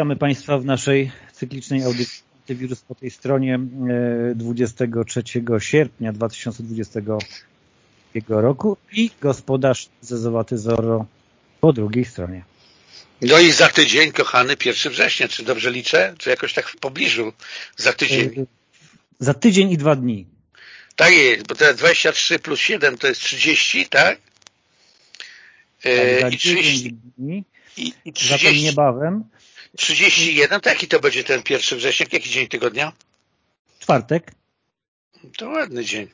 Witamy Państwa w naszej cyklicznej audycji Antywirus po tej stronie 23 e, sierpnia 2022 roku i gospodarz Zezowaty Zoro po drugiej stronie. No i za tydzień, kochany, 1 września. Czy dobrze liczę? Czy jakoś tak w pobliżu za tydzień? E, za tydzień i dwa dni. Tak jest, bo teraz 23 plus 7 to jest 30, tak? E, tak I 30 dni. I, i 30. Zatem niebawem 31, to jaki to będzie ten 1 września? Jaki dzień tygodnia? Czwartek. To ładny dzień.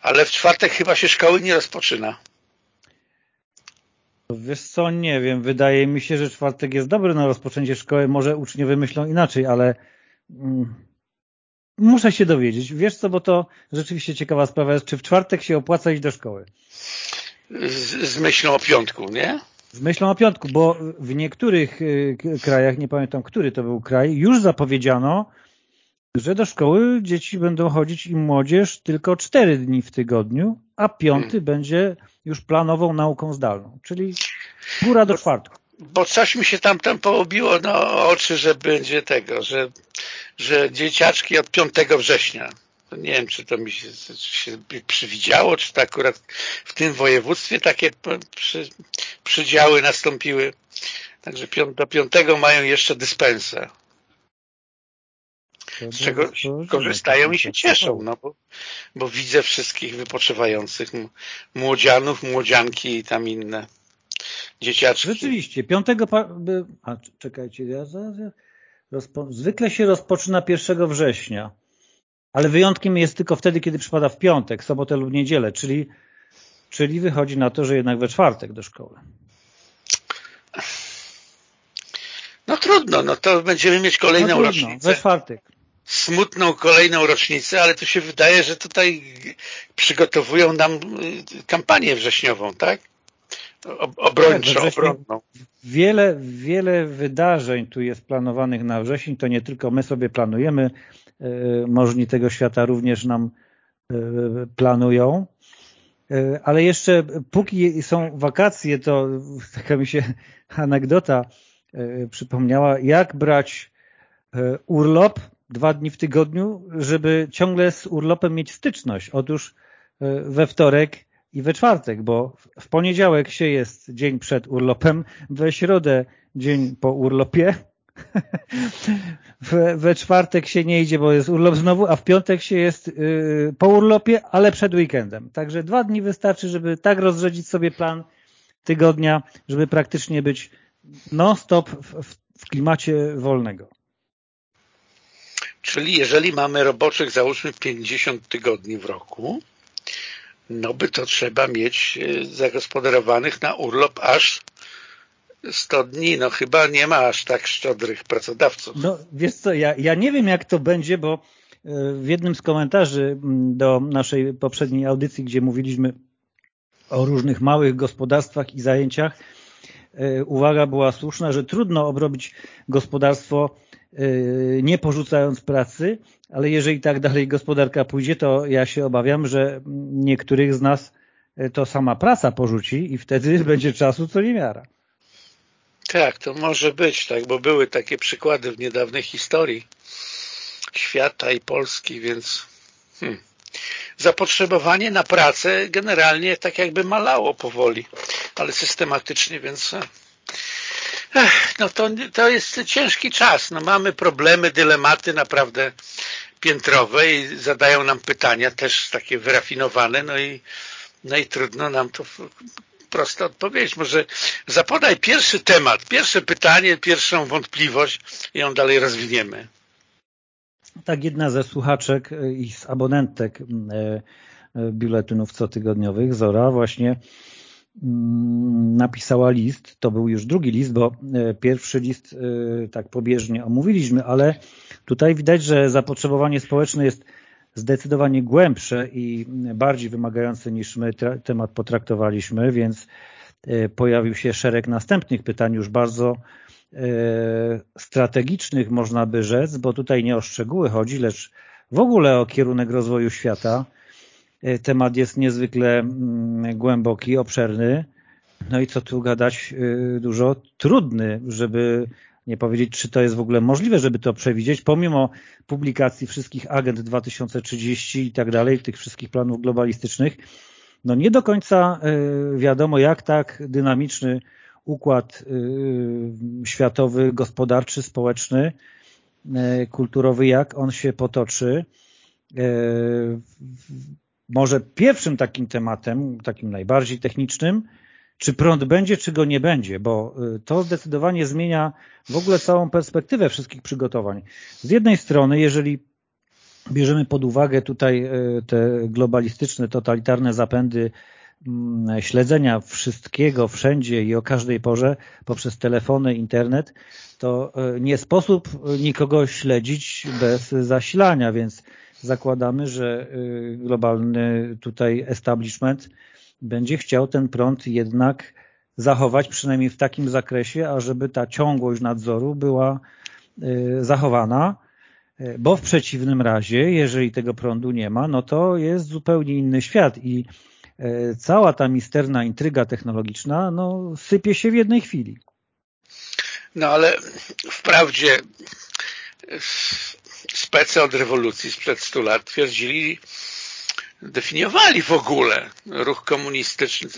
Ale w czwartek chyba się szkoły nie rozpoczyna. Wiesz co, nie wiem. Wydaje mi się, że czwartek jest dobry na rozpoczęcie szkoły. Może uczniowie myślą inaczej, ale mm, muszę się dowiedzieć. Wiesz co, bo to rzeczywiście ciekawa sprawa jest, czy w czwartek się opłaca iść do szkoły? Z, z myślą o piątku, nie? Z myślą o piątku, bo w niektórych y, krajach, nie pamiętam, który to był kraj, już zapowiedziano, że do szkoły dzieci będą chodzić i młodzież tylko cztery dni w tygodniu, a piąty hmm. będzie już planową nauką zdalną, czyli góra do czwartku. Bo coś mi się tam tam poobiło na oczy, że będzie tego, że, że dzieciaczki od 5 września nie wiem, czy to mi się, się przywidziało, czy to akurat w tym województwie takie przy, przydziały nastąpiły. Także do piątego mają jeszcze dyspensę. Z czego korzystają i się cieszą, no bo, bo widzę wszystkich wypoczywających młodzianów, młodzianki i tam inne dzieciaczki. Rzeczywiście, piątego... A, czekajcie, ja zaraz... Zwykle się rozpoczyna 1 września ale wyjątkiem jest tylko wtedy, kiedy przypada w piątek, sobotę lub niedzielę, czyli, czyli wychodzi na to, że jednak we czwartek do szkoły. No trudno, no to będziemy mieć kolejną no trudno, rocznicę. We czwartek. Smutną kolejną rocznicę, ale tu się wydaje, że tutaj przygotowują nam y, kampanię wrześniową, tak? Obrończą, tak, obronną. Wiele, wiele wydarzeń tu jest planowanych na wrzesień, to nie tylko my sobie planujemy, możni tego świata również nam e, planują. E, ale jeszcze póki są wakacje, to taka mi się anegdota przypomniała, jak brać urlop dwa dni w tygodniu, żeby ciągle z urlopem mieć styczność. Otóż we wtorek i we czwartek, bo w poniedziałek się jest dzień przed urlopem, we środę dzień po urlopie, we, we, czwartek się nie idzie, bo jest urlop znowu, a w piątek się jest yy, po urlopie, ale przed weekendem. Także dwa dni wystarczy, żeby tak rozrzedzić sobie plan tygodnia, żeby praktycznie być non-stop w, w klimacie wolnego. Czyli jeżeli mamy roboczych załóżmy 50 tygodni w roku, no by to trzeba mieć y, zagospodarowanych na urlop aż 100 dni, no chyba nie ma aż tak szczodrych pracodawców. No wiesz co, ja, ja nie wiem jak to będzie, bo e, w jednym z komentarzy do naszej poprzedniej audycji, gdzie mówiliśmy o różnych małych gospodarstwach i zajęciach, e, uwaga była słuszna, że trudno obrobić gospodarstwo e, nie porzucając pracy, ale jeżeli tak dalej gospodarka pójdzie, to ja się obawiam, że niektórych z nas to sama praca porzuci i wtedy będzie czasu co niemiara. Tak, to może być, tak, bo były takie przykłady w niedawnej historii świata i Polski, więc hmm. zapotrzebowanie na pracę generalnie tak jakby malało powoli, ale systematycznie, więc Ech, no to, to jest ciężki czas. No mamy problemy, dylematy naprawdę piętrowe i zadają nam pytania też takie wyrafinowane, no i, no i trudno nam to prosta odpowiedź. Może zapodaj pierwszy temat, pierwsze pytanie, pierwszą wątpliwość i ją dalej rozwiniemy. Tak, jedna ze słuchaczek i z abonentek e, e, biuletynów cotygodniowych, Zora, właśnie mm, napisała list, to był już drugi list, bo e, pierwszy list tak pobieżnie omówiliśmy, ale tutaj widać, że zapotrzebowanie społeczne jest zdecydowanie głębsze i bardziej wymagające niż my temat potraktowaliśmy, więc e, pojawił się szereg następnych pytań już bardzo e, strategicznych można by rzec, bo tutaj nie o szczegóły chodzi, lecz w ogóle o kierunek rozwoju świata. E, temat jest niezwykle mm, głęboki, obszerny, no i co tu gadać dużo, trudny, żeby nie powiedzieć, czy to jest w ogóle możliwe, żeby to przewidzieć, pomimo publikacji wszystkich agent 2030 i tak dalej, tych wszystkich planów globalistycznych, no nie do końca y, wiadomo, jak tak dynamiczny układ y, światowy, gospodarczy, społeczny, y, kulturowy, jak on się potoczy. Może pierwszym takim tematem, takim najbardziej technicznym, czy prąd będzie, czy go nie będzie, bo y, to zdecydowanie zmienia w ogóle całą perspektywę wszystkich przygotowań. Z jednej strony, jeżeli bierzemy pod uwagę tutaj y, te globalistyczne, totalitarne zapędy mm, śledzenia wszystkiego, wszędzie i o każdej porze poprzez telefony, internet, to y, nie sposób nikogo śledzić bez zasilania, więc zakładamy, że globalny tutaj establishment będzie chciał ten prąd jednak zachować przynajmniej w takim zakresie, ażeby ta ciągłość nadzoru była y, zachowana, y, bo w przeciwnym razie, jeżeli tego prądu nie ma, no to jest zupełnie inny świat i y, cała ta misterna intryga technologiczna no, sypie się w jednej chwili. No ale wprawdzie spece od rewolucji sprzed 100 lat twierdzili, definiowali w ogóle ruch komunistyczny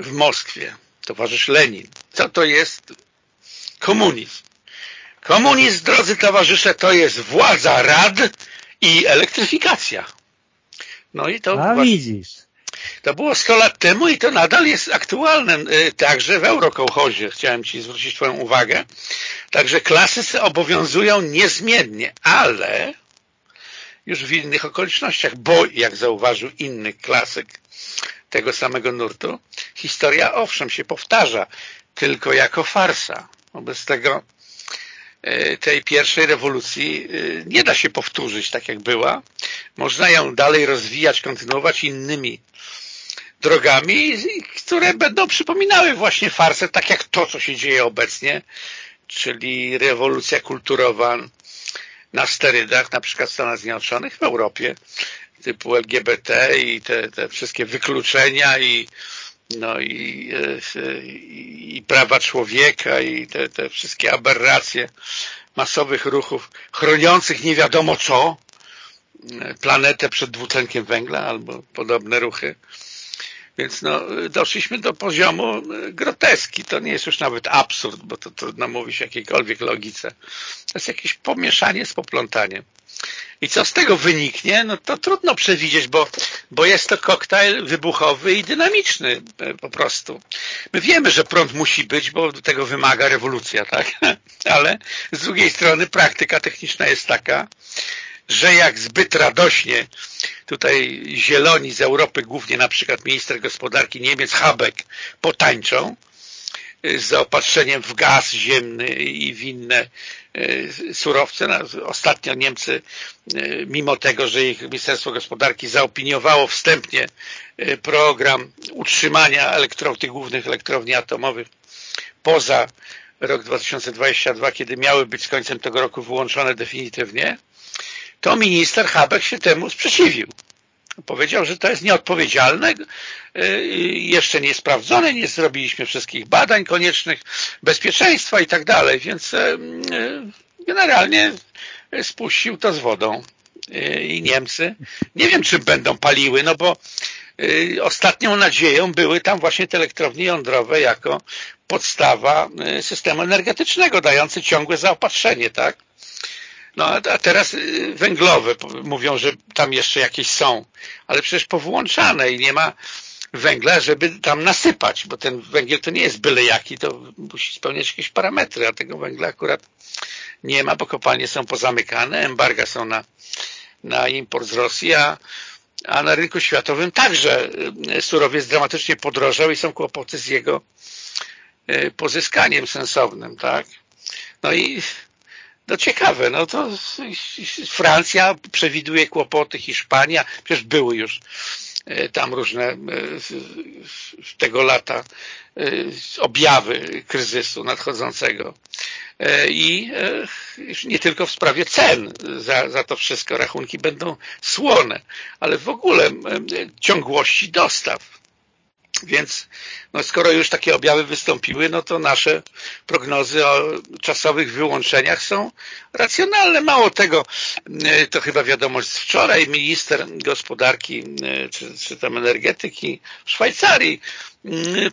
w Moskwie. Towarzysz Lenin. Co to jest komunizm? Komunizm, drodzy towarzysze, to jest władza rad i elektryfikacja. No i to... A widzisz. To było 100 lat temu i to nadal jest aktualne y, także w Eurokołchozie. Chciałem Ci zwrócić Twoją uwagę. Także klasy obowiązują niezmiennie, ale już w innych okolicznościach, bo jak zauważył inny klasyk tego samego nurtu, historia owszem się powtarza, tylko jako farsa. Wobec tego e, tej pierwszej rewolucji e, nie da się powtórzyć tak jak była. Można ją dalej rozwijać, kontynuować innymi drogami, które będą przypominały właśnie farsę, tak jak to, co się dzieje obecnie, czyli rewolucja kulturowa na sterydach, na przykład w Stanach Zjednoczonych, w Europie, typu LGBT i te, te wszystkie wykluczenia i no i, i, i prawa człowieka i te, te wszystkie aberracje masowych ruchów chroniących nie wiadomo co, planetę przed dwutlenkiem węgla albo podobne ruchy. Więc no, doszliśmy do poziomu e, groteski. To nie jest już nawet absurd, bo to trudno mówić jakiejkolwiek logice. To jest jakieś pomieszanie z poplątaniem. I co z tego wyniknie? No to trudno przewidzieć, bo, bo jest to koktajl wybuchowy i dynamiczny e, po prostu. My wiemy, że prąd musi być, bo tego wymaga rewolucja, tak? Ale z drugiej strony praktyka techniczna jest taka, że jak zbyt radośnie tutaj zieloni z Europy, głównie na przykład minister gospodarki Niemiec Habeck potańczą y, z zaopatrzeniem w gaz ziemny i w inne y, surowce. No, ostatnio Niemcy, y, mimo tego, że ich Ministerstwo Gospodarki zaopiniowało wstępnie program utrzymania elektrowni, tych głównych elektrowni atomowych poza rok 2022, kiedy miały być z końcem tego roku wyłączone definitywnie, to minister Habeck się temu sprzeciwił. Powiedział, że to jest nieodpowiedzialne, y, jeszcze nie sprawdzone, nie zrobiliśmy wszystkich badań koniecznych, bezpieczeństwa i tak dalej, więc y, y, generalnie spuścił to z wodą i Niemcy. Nie wiem, czy będą paliły, no bo ostatnią nadzieją były tam właśnie te elektrownie jądrowe jako podstawa systemu energetycznego, dający ciągłe zaopatrzenie, tak? No a teraz y, węglowe, mówią, że tam jeszcze jakieś są, ale przecież powyłączane i nie ma węgla, żeby tam nasypać, bo ten węgiel to nie jest byle jaki, to musi spełniać jakieś parametry, a tego węgla akurat nie ma, bo kopalnie są pozamykane, embarga są na, na import z Rosji, a, a na rynku światowym także y, surowiec dramatycznie podrożał i są kłopoty z jego y, pozyskaniem sensownym, tak? No i no ciekawe, no to Francja przewiduje kłopoty, Hiszpania, przecież były już e, tam różne e, tego lata e, objawy kryzysu nadchodzącego. I nie tylko w sprawie cen za, za to wszystko, rachunki będą słone, ale w ogóle ciągłości dostaw Więc no skoro już takie objawy wystąpiły, no to nasze prognozy o czasowych wyłączeniach są racjonalne. Mało tego, e, to chyba wiadomość z wczoraj, minister gospodarki e, czy, czy tam energetyki w Szwajcarii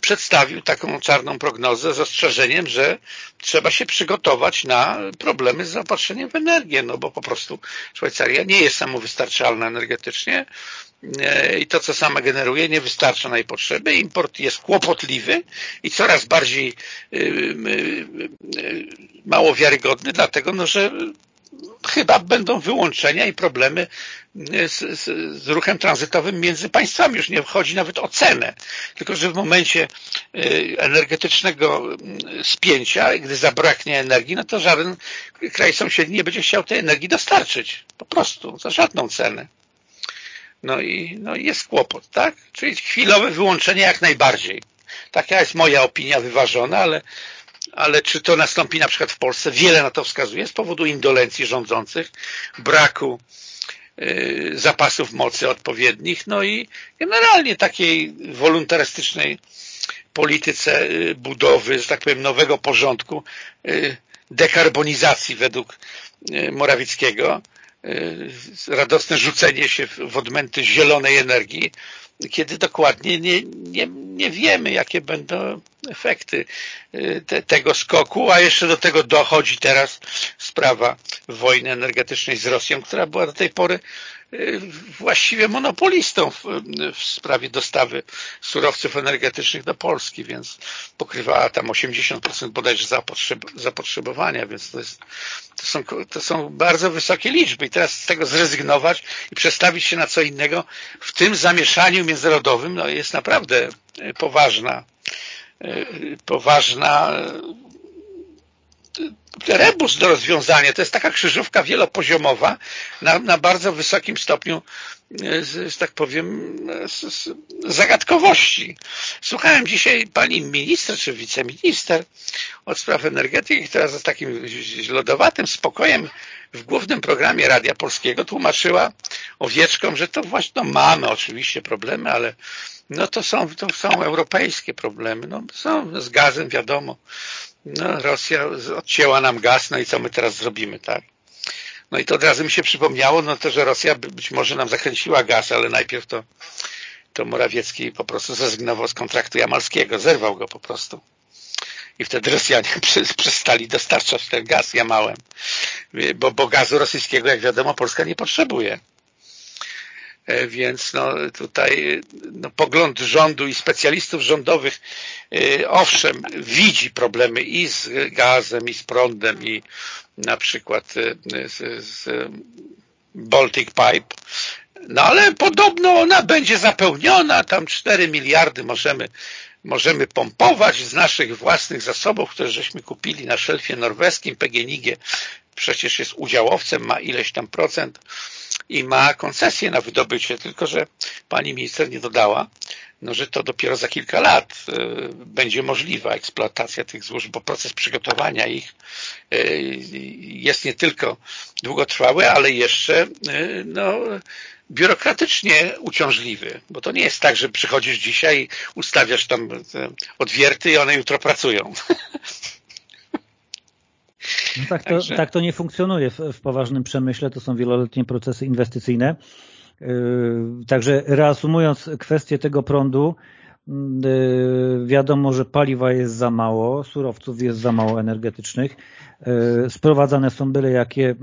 przedstawił taką czarną prognozę z ostrzeżeniem, że trzeba się przygotować na problemy z zaopatrzeniem w energię, no bo po prostu Szwajcaria nie jest samowystarczalna energetycznie, E, i to, co sama generuje, nie wystarcza na jej potrzeby. Import jest kłopotliwy i coraz bardziej y, y, y, mało wiarygodny, dlatego no, że chyba będą wyłączenia i problemy z, z, z, ruchem tranzytowym między państwami. Już nie chodzi nawet o cenę, tylko że w momencie energetycznego spięcia, gdy zabraknie energii, no to żaden kraj sąsiedni nie będzie chciał tej energii dostarczyć. Po prostu, za żadną cenę. No i no jest kłopot, tak? Czyli chwilowe wyłączenie jak najbardziej. Taka jest moja opinia wyważona, ale, ale czy to nastąpi na przykład w Polsce? Wiele na to wskazuje z powodu indolencji rządzących, braku y, zapasów mocy odpowiednich, no i generalnie takiej wolontarystycznej polityce y, budowy, że tak powiem, nowego porządku, y, dekarbonizacji według Morawieckiego, radosne rzucenie się w odmęty zielonej energii, kiedy dokładnie nie, nie, nie wiemy, jakie będą efekty y, te, tego skoku, a jeszcze do tego dochodzi teraz sprawa wojny energetycznej z Rosją, która była do tej pory właściwie monopolistą w, w, sprawie dostawy surowców energetycznych do Polski, więc pokrywała tam 80% bodajże zapotrzeb zapotrzebowania, więc to, jest, to, są, to są bardzo wysokie liczby. I teraz z tego zrezygnować i przestawić się na co innego w tym zamieszaniu międzynarodowym no, jest naprawdę poważna y, poważna rebus do rozwiązania. To jest taka krzyżówka wielopoziomowa na, na bardzo wysokim stopniu, e, że tak powiem, z, zagadkowości. Słuchałem dzisiaj pani minister czy wiceminister od spraw energetyki, która z takim lodowatym spokojem w głównym programie Radia Polskiego tłumaczyła owieczkom, że to właśnie no, mamy oczywiście problemy, ale no to są, to są europejskie problemy. No, są z gazem, wiadomo. No, Rosja odcięła nam gaz, no i co my teraz zrobimy, tak? No i to od razu mi się przypomniało, no to, że Rosja być może nam zakręciła gaz, ale najpierw to, to Morawiecki po prostu zrezygnował z kontraktu jamalskiego, zerwał go po prostu. I wtedy Rosjanie przestali dostarczać ten gaz jamałem, bo, bo gazu rosyjskiego, jak wiadomo, Polska nie potrzebuje. E, więc no, tutaj no, pogląd rządu i specjalistów rządowych e, owszem, widzi problemy i z gazem, i z prądem, i na przykład e, z, z Baltic Pipe, no ale podobno ona będzie zapełniona, tam 4 miliardy możemy, możemy pompować z naszych własnych zasobów, które żeśmy kupili na szelfie norweskim, PGNiG przecież jest udziałowcem, ma ileś tam procent, i ma koncesję na wydobycie, tylko że pani minister nie dodała, no, że to dopiero za kilka lat y, będzie możliwa eksploatacja tych złóż, bo proces przygotowania ich y, jest nie tylko długotrwały, ale jeszcze y, no, biurokratycznie uciążliwy, bo to nie jest tak, że przychodzisz dzisiaj, ustawiasz tam odwierty i one jutro pracują. No tak, to, Także... tak to nie funkcjonuje w, w poważnym przemyśle, to są wieloletnie procesy inwestycyjne. Yy, także reasumując kwestię tego prądu, yy, wiadomo, że paliwa jest za mało, surowców jest za mało energetycznych. Yy, sprowadzane są byle jakie,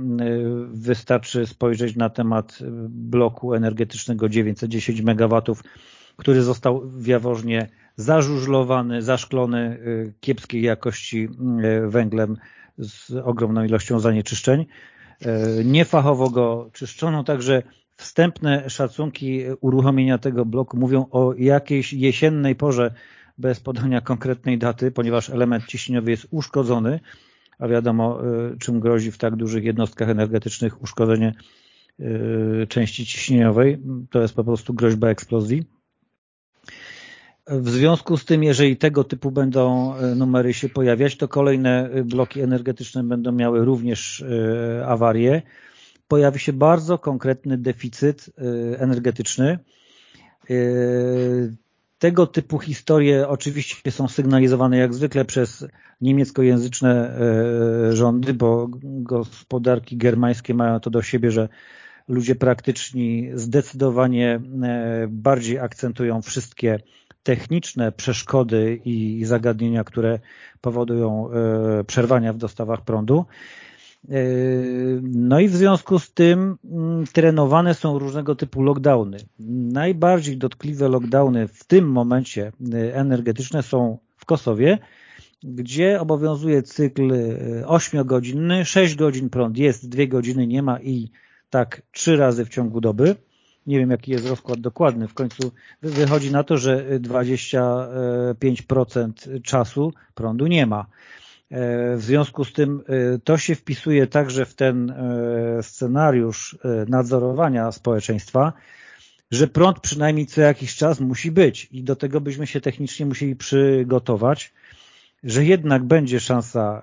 wystarczy spojrzeć na temat bloku energetycznego 910 MW, który został w Jaworznie zażużlowany, zaszklony kiepskiej jakości węglem z ogromną ilością zanieczyszczeń. E, niefachowo go czyszczono, także wstępne szacunki uruchomienia tego bloku mówią o jakiejś jesiennej porze bez podania konkretnej daty, ponieważ element ciśnieniowy jest uszkodzony, a wiadomo e, czym grozi w tak dużych jednostkach energetycznych uszkodzenie e, części ciśnieniowej. To jest po prostu groźba eksplozji. W związku z tym, jeżeli tego typu będą e, numery się pojawiać, to kolejne e, bloki energetyczne będą miały również e, awarie. Pojawi się bardzo konkretny deficyt energetyczny. tego typu historie oczywiście są sygnalizowane jak zwykle przez niemieckojęzyczne rządy, bo gospodarki germańskie mają to do siebie, że ludzie praktyczni zdecydowanie bardziej akcentują wszystkie techniczne przeszkody i zagadnienia, które powodują e, przerwania w dostawach prądu. E, no i w związku z tym mm, trenowane są różnego typu lockdowny. Najbardziej dotkliwe lockdowny w tym momencie e, energetyczne są w Kosowie, gdzie obowiązuje cykl 8-godzinny, 6 godzin prąd jest, 2 godziny nie ma i tak 3 razy w ciągu doby. Nie wiem, jaki jest rozkład dokładny. W końcu wychodzi na to, że 25% czasu prądu nie ma. E, w związku z tym e, to się wpisuje także w ten scenariusz nadzorowania społeczeństwa, że prąd przynajmniej co jakiś czas musi być i do tego byśmy się technicznie musieli przygotować, że jednak będzie szansa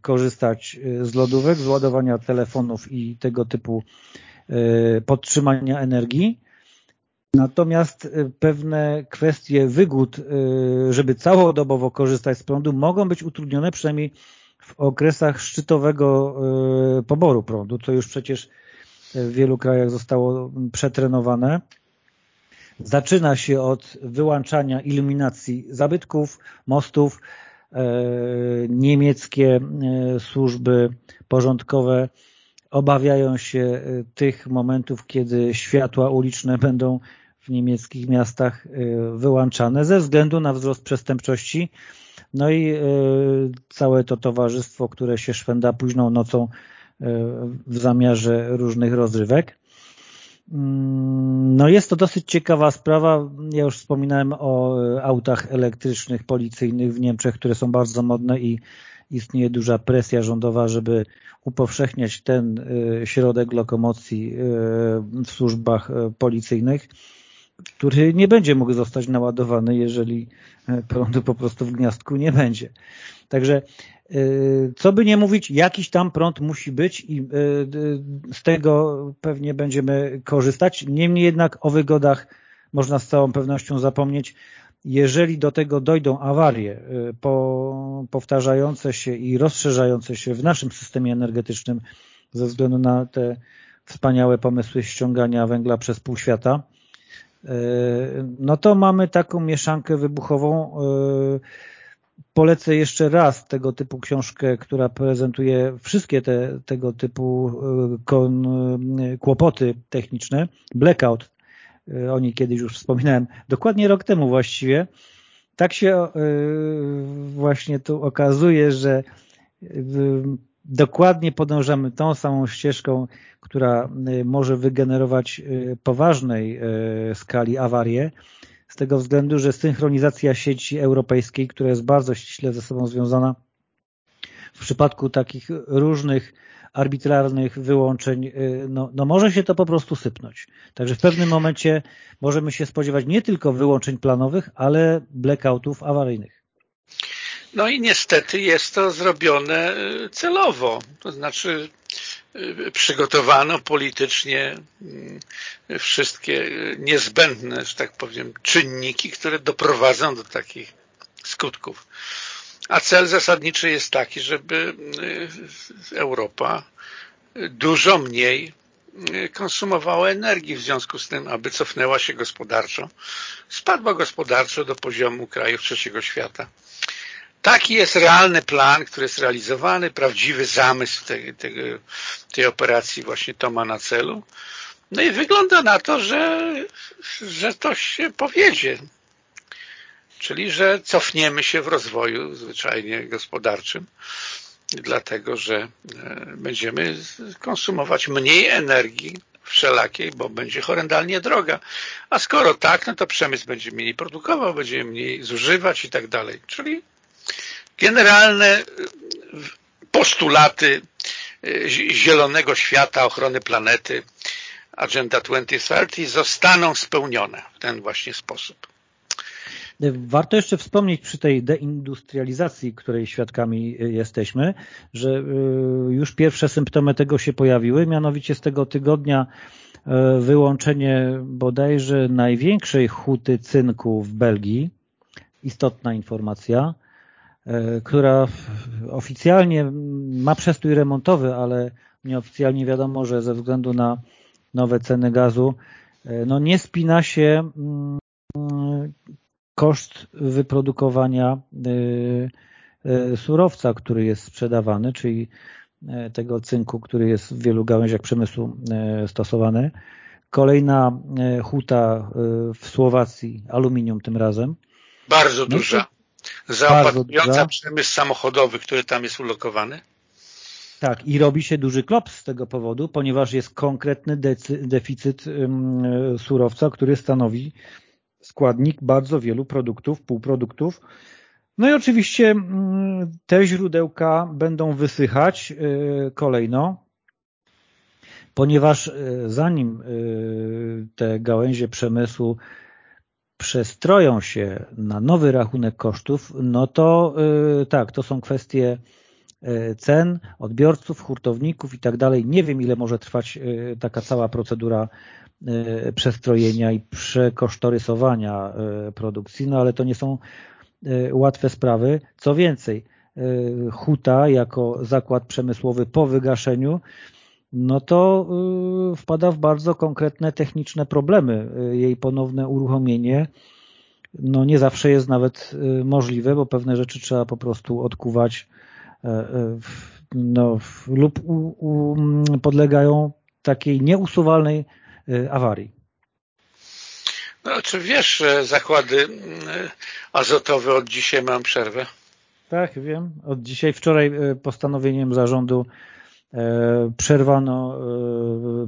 korzystać z lodówek, z ładowania telefonów i tego typu Y, podtrzymania energii. Natomiast y, pewne kwestie wygód, y, żeby całodobowo korzystać z prądu, mogą być utrudnione przynajmniej w okresach szczytowego poboru prądu, co już przecież w wielu krajach zostało przetrenowane. Zaczyna się od wyłączania iluminacji zabytków, mostów. Niemieckie służby porządkowe obawiają się y, tych momentów, kiedy światła uliczne będą w niemieckich miastach y, wyłączane ze względu na wzrost przestępczości. No i y, całe to towarzystwo, które się szwenda późną nocą w zamiarze różnych rozrywek. Mm, no jest to dosyć ciekawa sprawa. Ja już wspominałem o autach elektrycznych, policyjnych w Niemczech, które są bardzo modne i istnieje duża presja rządowa, żeby upowszechniać ten y, środek lokomocji y, w służbach y, policyjnych, który nie będzie mógł zostać naładowany, jeżeli prądu po prostu w gniazdku nie będzie. Także co by nie mówić, jakiś tam prąd musi być i z tego pewnie będziemy korzystać. Niemniej jednak o wygodach można z całą pewnością zapomnieć jeżeli do tego dojdą awarie y, po, powtarzające się i rozszerzające się w naszym systemie energetycznym ze względu na te wspaniałe pomysły ściągania węgla przez pół świata, y, no to mamy taką mieszankę wybuchową. Y, polecę jeszcze raz tego typu książkę, która prezentuje wszystkie te, tego typu kłopoty techniczne. Blackout o niej kiedyś już wspominałem, dokładnie rok temu właściwie, tak się e, właśnie tu okazuje, że e, dokładnie podążamy tą samą ścieżką, która może wygenerować poważnej skali awarię, z tego względu, że synchronizacja sieci europejskiej, która jest bardzo ściśle ze sobą związana w przypadku takich różnych arbitralnych wyłączeń, y, no, no może się to po prostu sypnąć. Także w pewnym momencie możemy się spodziewać nie tylko wyłączeń planowych, ale blackoutów awaryjnych. No i niestety jest to zrobione y, celowo, to znaczy y, przygotowano politycznie wszystkie niezbędne, że tak powiem, czynniki, które doprowadzą do takich skutków. A cel zasadniczy jest taki, żeby y, Europa dużo mniej y, konsumowała energii w związku z tym, aby cofnęła się gospodarczo, spadła gospodarczo do poziomu krajów trzeciego świata. Taki jest realny plan, który jest realizowany, prawdziwy zamysł tej, tej, tej operacji właśnie to ma na celu. No i wygląda na to, że, że to się powiedzie czyli że cofniemy się w rozwoju zwyczajnie gospodarczym, dlatego że e, będziemy konsumować mniej energii wszelakiej, bo będzie horrendalnie droga. A skoro tak, no to przemysł będzie mniej produkował, będzie mniej zużywać i tak dalej. Czyli generalne e, postulaty e, zielonego świata, ochrony planety, Agenda 2030 zostaną spełnione w ten właśnie sposób. Warto jeszcze wspomnieć przy tej deindustrializacji, której świadkami y, jesteśmy, że y, już pierwsze symptomy tego się pojawiły, mianowicie z tego tygodnia wyłączenie bodajże największej huty cynku w Belgii. Istotna informacja, która oficjalnie ma przestój remontowy, ale nieoficjalnie wiadomo, że ze względu na nowe ceny gazu no nie spina się mm, koszt wyprodukowania surowca, który jest sprzedawany, czyli E, tego cynku, który jest w wielu gałęziach przemysłu stosowany. Kolejna huta w Słowacji, aluminium tym razem. Bardzo no duża. Zaopatrująca przemysł samochodowy, który tam jest ulokowany. Tak, i robi się duży klops z tego powodu, ponieważ jest konkretny deficyt surowca, który stanowi składnik bardzo wielu produktów, półproduktów, no i oczywiście mm, te źródełka będą wysychać y, kolejno, ponieważ y, zanim y, te gałęzie przemysłu przestroją się na nowy rachunek kosztów, no to tak, to są kwestie cen, odbiorców, hurtowników i tak dalej. Nie wiem, ile może trwać taka cała procedura przestrojenia i przekosztorysowania produkcji, no ale to nie są E, łatwe sprawy. Co więcej, e, huta jako zakład przemysłowy po wygaszeniu, no to e, wpada w bardzo konkretne techniczne problemy. Jej ponowne uruchomienie no nie zawsze jest nawet możliwe, bo pewne rzeczy trzeba po prostu odkuwać no, lub u, u, podlegają takiej nieusuwalnej awarii. No, czy wiesz, że zakłady mm, azotowe od dzisiaj mają przerwę? Tak, wiem. Od dzisiaj, wczoraj e, postanowieniem zarządu przerwano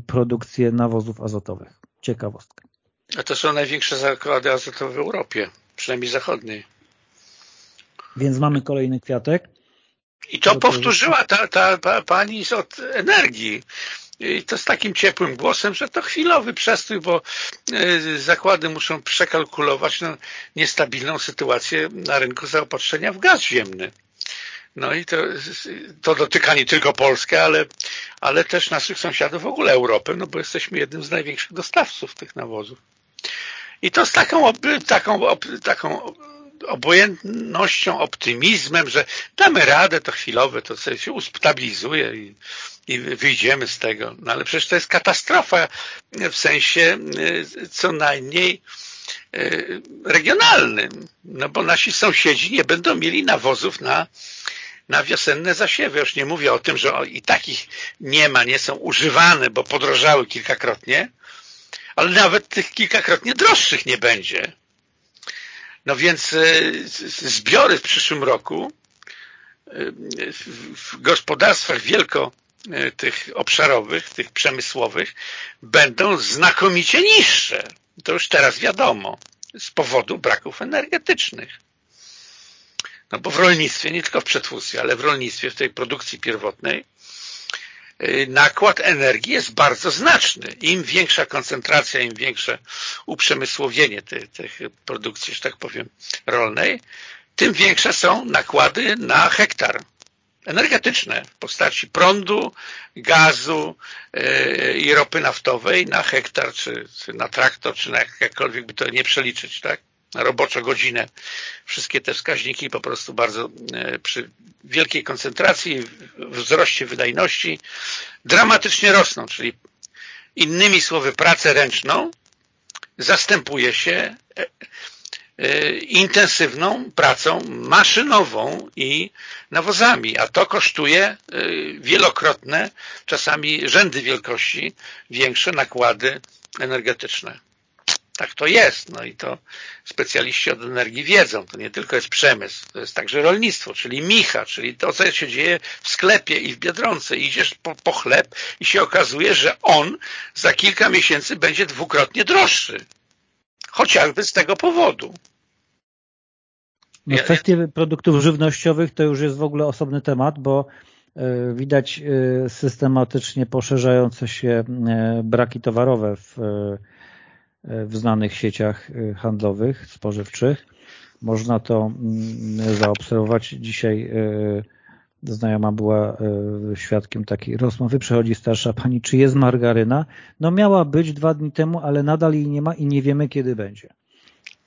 produkcję nawozów azotowych. Ciekawostka. A to są największe zakłady azotowe w Europie, przynajmniej zachodniej. Więc mamy kolejny kwiatek. I to powtórzyła ta, ta pani od energii. I to z takim ciepłym głosem, że to chwilowy przestój, bo e, zakłady muszą przekalkulować no, niestabilną sytuację na rynku zaopatrzenia w gaz ziemny. No i to, to dotyka nie tylko Polskę, ale, ale też naszych sąsiadów, w ogóle Europę, no bo jesteśmy jednym z największych dostawców tych nawozów. I to z taką, taką, taką obojętnością, optymizmem, że damy radę, to chwilowe, to sobie się ustabilizuje i, i wyjdziemy z tego. No ale przecież to jest katastrofa w sensie e, co najmniej e, regionalnym, no bo nasi sąsiedzi nie będą mieli nawozów na, na wiosenne zasiewy. Już nie mówię o tym, że i takich nie ma, nie są używane, bo podrożały kilkakrotnie, ale nawet tych kilkakrotnie droższych nie będzie. No więc e, zbiory w przyszłym roku w gospodarstwach wielko E, tych obszarowych, tych przemysłowych będą znakomicie niższe. To już teraz wiadomo, z powodu braków energetycznych. No bo w rolnictwie, nie tylko w przetwórstwie, ale w rolnictwie, w tej produkcji pierwotnej, e, nakład energii jest bardzo znaczny. Im większa koncentracja, im większe uprzemysłowienie tych, tych produkcji, że tak powiem, rolnej, tym większe są nakłady na hektar energetyczne w postaci prądu, gazu yy, i ropy naftowej na hektar, czy, czy, na traktor, czy na jakkolwiek by to nie przeliczyć, tak? Na roboczą godzinę. Wszystkie te wskaźniki po prostu bardzo yy, przy wielkiej koncentracji, wzroście wydajności dramatycznie rosną, czyli innymi słowy pracę ręczną zastępuje się Y, intensywną pracą maszynową i nawozami, a to kosztuje wielokrotne, czasami rzędy wielkości większe nakłady energetyczne. Tak to jest, no i to specjaliści od energii wiedzą. To nie tylko jest przemysł, to jest także rolnictwo, czyli micha, czyli to, co się dzieje w sklepie i w Biedronce. Idziesz po, po chleb i się okazuje, że on za kilka miesięcy będzie dwukrotnie droższy. Chociażby z tego powodu. No, kwestie produktów żywnościowych to już jest w ogóle osobny temat, bo e, widać e, systematycznie poszerzające się e, braki towarowe w, w znanych sieciach handlowych, spożywczych. Można to mm, zaobserwować dzisiaj znajoma była świadkiem takiej rozmowy, przychodzi starsza pani, czy jest margaryna? No miała być dwa dni temu, ale nadal jej nie ma i nie wiemy kiedy będzie.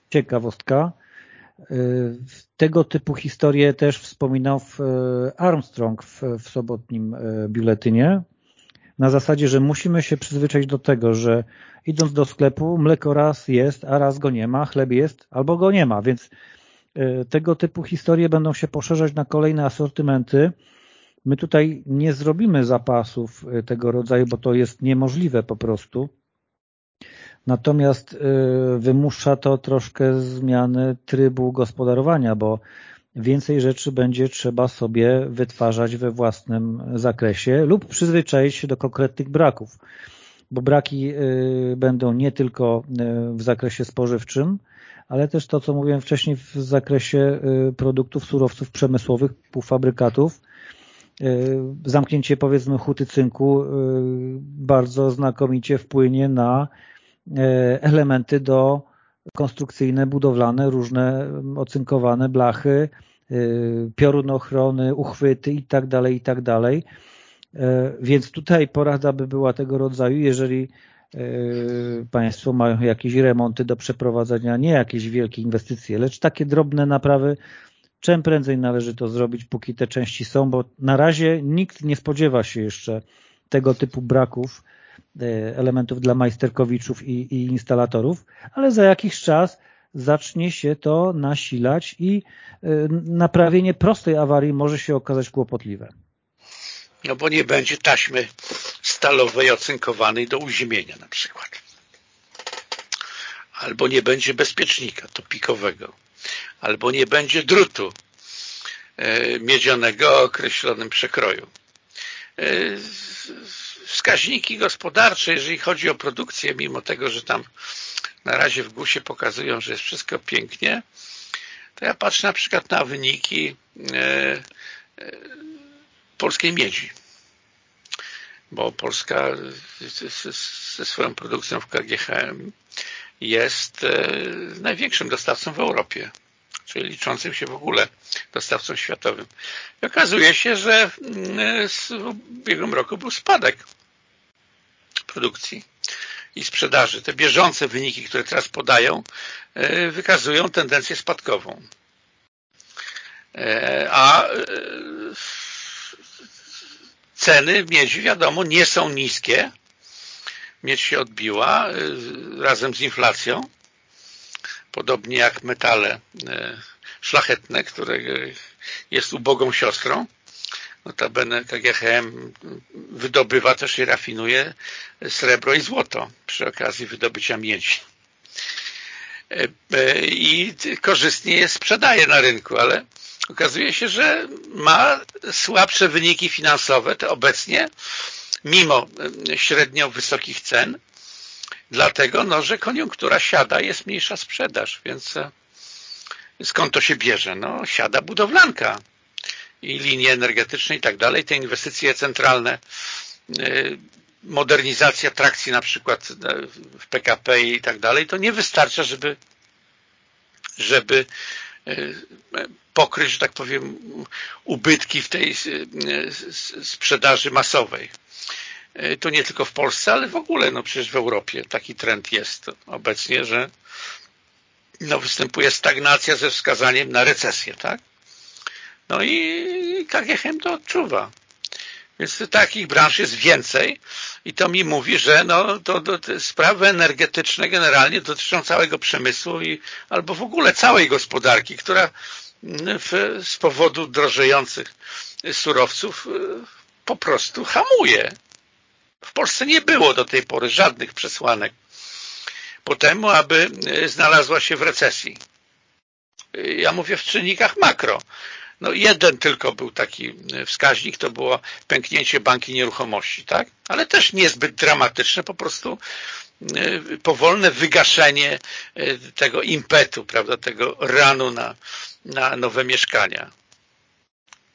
Ciekawostka. Tego typu historię też wspominał Armstrong w, w sobotnim biuletynie na zasadzie, że musimy się przyzwyczaić do tego, że idąc do sklepu mleko raz jest, a raz go nie ma, chleb jest albo go nie ma, więc e, tego typu historie będą się poszerzać na kolejne asortymenty. My tutaj nie zrobimy zapasów e, tego rodzaju, bo to jest niemożliwe po prostu. Natomiast e, wymusza to troszkę zmiany trybu gospodarowania, bo więcej rzeczy będzie trzeba sobie wytwarzać we własnym zakresie lub przyzwyczaić się do konkretnych braków, bo braki y, będą nie tylko y, w zakresie spożywczym, ale też to, co mówiłem wcześniej w zakresie y, produktów, surowców przemysłowych, półfabrykatów, zamknięcie powiedzmy huty cynku bardzo znakomicie wpłynie na elementy do konstrukcyjne, budowlane, różne ocynkowane blachy, y, piorunochrony, uchwyty i tak dalej, i tak. E, więc tutaj porada by była tego rodzaju, jeżeli e, Państwo mają jakieś remonty do przeprowadzenia, nie jakieś wielkie inwestycje, lecz takie drobne naprawy, czym prędzej należy to zrobić, póki te części są, bo na razie nikt nie spodziewa się jeszcze tego typu braków elementów dla majsterkowiczów i, i instalatorów, ale za jakiś czas zacznie się to nasilać i e, naprawienie prostej awarii może się okazać kłopotliwe. No bo nie będzie taśmy stalowej ocynkowanej do uziemienia na przykład. Albo nie będzie bezpiecznika topikowego. Albo nie będzie drutu e, miedzianego o określonym przekroju wskaźniki gospodarcze, jeżeli chodzi o produkcję, mimo tego, że tam na razie w GUS-ie pokazują, że jest wszystko pięknie, to ja patrzę na przykład na wyniki e, e, polskiej miedzi. Bo Polska ze swoją produkcją w KGHM jest e, największym dostawcą w Europie, czyli liczącym się w ogóle dostawcą światowym. I okazuje się, że w ubiegłym roku był spadek produkcji i sprzedaży. Te bieżące wyniki, które teraz podają, e, wykazują tendencję spadkową. E, a e, ceny miedzi, wiadomo, nie są niskie. Miedź się odbiła razem z inflacją, podobnie jak metale szlachetne, które jest ubogą siostrą. Notabene KGHM wydobywa też i rafinuje srebro i złoto przy okazji wydobycia miedzi. E, e, I korzystnie je sprzedaje na rynku, ale okazuje się, że ma słabsze wyniki finansowe to obecnie, mimo e, średnio wysokich cen, dlatego, no, że koniunktura siada, jest mniejsza sprzedaż, więc skąd to się bierze? No, siada budowlanka i linie energetyczne i tak dalej, te inwestycje centralne, y, modernizacja trakcji na przykład y, w PKP i tak dalej, to nie wystarcza, żeby żeby pokryć, że tak powiem, ubytki w tej sprzedaży masowej. To nie tylko w Polsce, ale w ogóle, no przecież w Europie taki trend jest obecnie, że no występuje stagnacja ze wskazaniem na recesję, tak? No i KGHM to odczuwa. Więc takich branż jest więcej i to mi mówi, że no, to, to, to sprawy energetyczne generalnie dotyczą całego przemysłu i, albo w ogóle całej gospodarki, która w, z powodu drożejących surowców y, po prostu hamuje. W Polsce nie było do tej pory żadnych przesłanek po temu, aby y, znalazła się w recesji. Ja mówię w czynnikach makro. No jeden tylko był taki e, wskaźnik, to było pęknięcie banki nieruchomości, tak? Ale też niezbyt dramatyczne, po prostu e, powolne wygaszenie e, tego impetu, prawda, tego ranu na, na nowe mieszkania.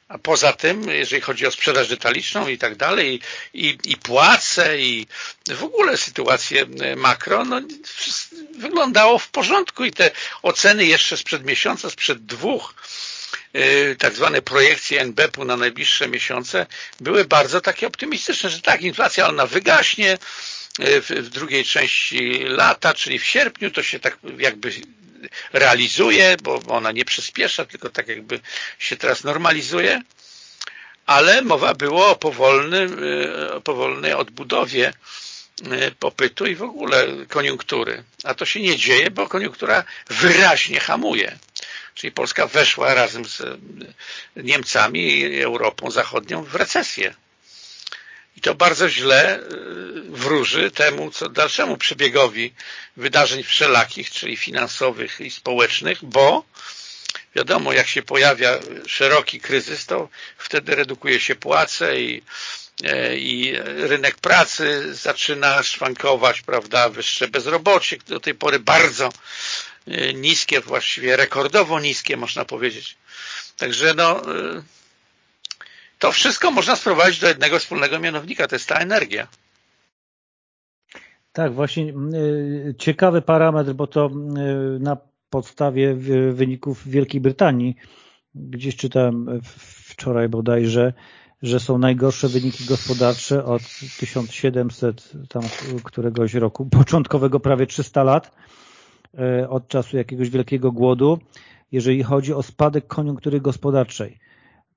A poza tym, jeżeli chodzi o sprzedaż detaliczną i tak dalej, i, i płace, i w ogóle sytuację makro, no, wyglądało w porządku i te oceny jeszcze sprzed miesiąca, sprzed dwóch, tak zwane projekcje NBP-u na najbliższe miesiące były bardzo takie optymistyczne, że tak, inflacja ona wygaśnie w, w drugiej części lata, czyli w sierpniu, to się tak jakby realizuje, bo ona nie przyspiesza, tylko tak jakby się teraz normalizuje, ale mowa było o, powolnym, o powolnej odbudowie E, popytu i w ogóle koniunktury. A to się nie dzieje, bo koniunktura wyraźnie hamuje. Czyli Polska weszła razem z e, Niemcami i Europą Zachodnią w recesję. I to bardzo źle e, wróży temu, co dalszemu przebiegowi wydarzeń wszelakich, czyli finansowych i społecznych, bo wiadomo, jak się pojawia szeroki kryzys, to wtedy redukuje się płace i E, i rynek pracy zaczyna szwankować, prawda, wyższe bezrobocie, do tej pory bardzo e, niskie, właściwie rekordowo niskie, można powiedzieć. Także no, to wszystko można sprowadzić do jednego wspólnego mianownika, to jest ta energia. Tak, właśnie ciekawy parametr, bo to na podstawie wyników Wielkiej Brytanii, gdzieś czytałem wczoraj bodajże, że są najgorsze wyniki gospodarcze od 1700 tam któregoś roku, początkowego prawie 300 lat, od czasu jakiegoś wielkiego głodu, jeżeli chodzi o spadek koniunktury gospodarczej.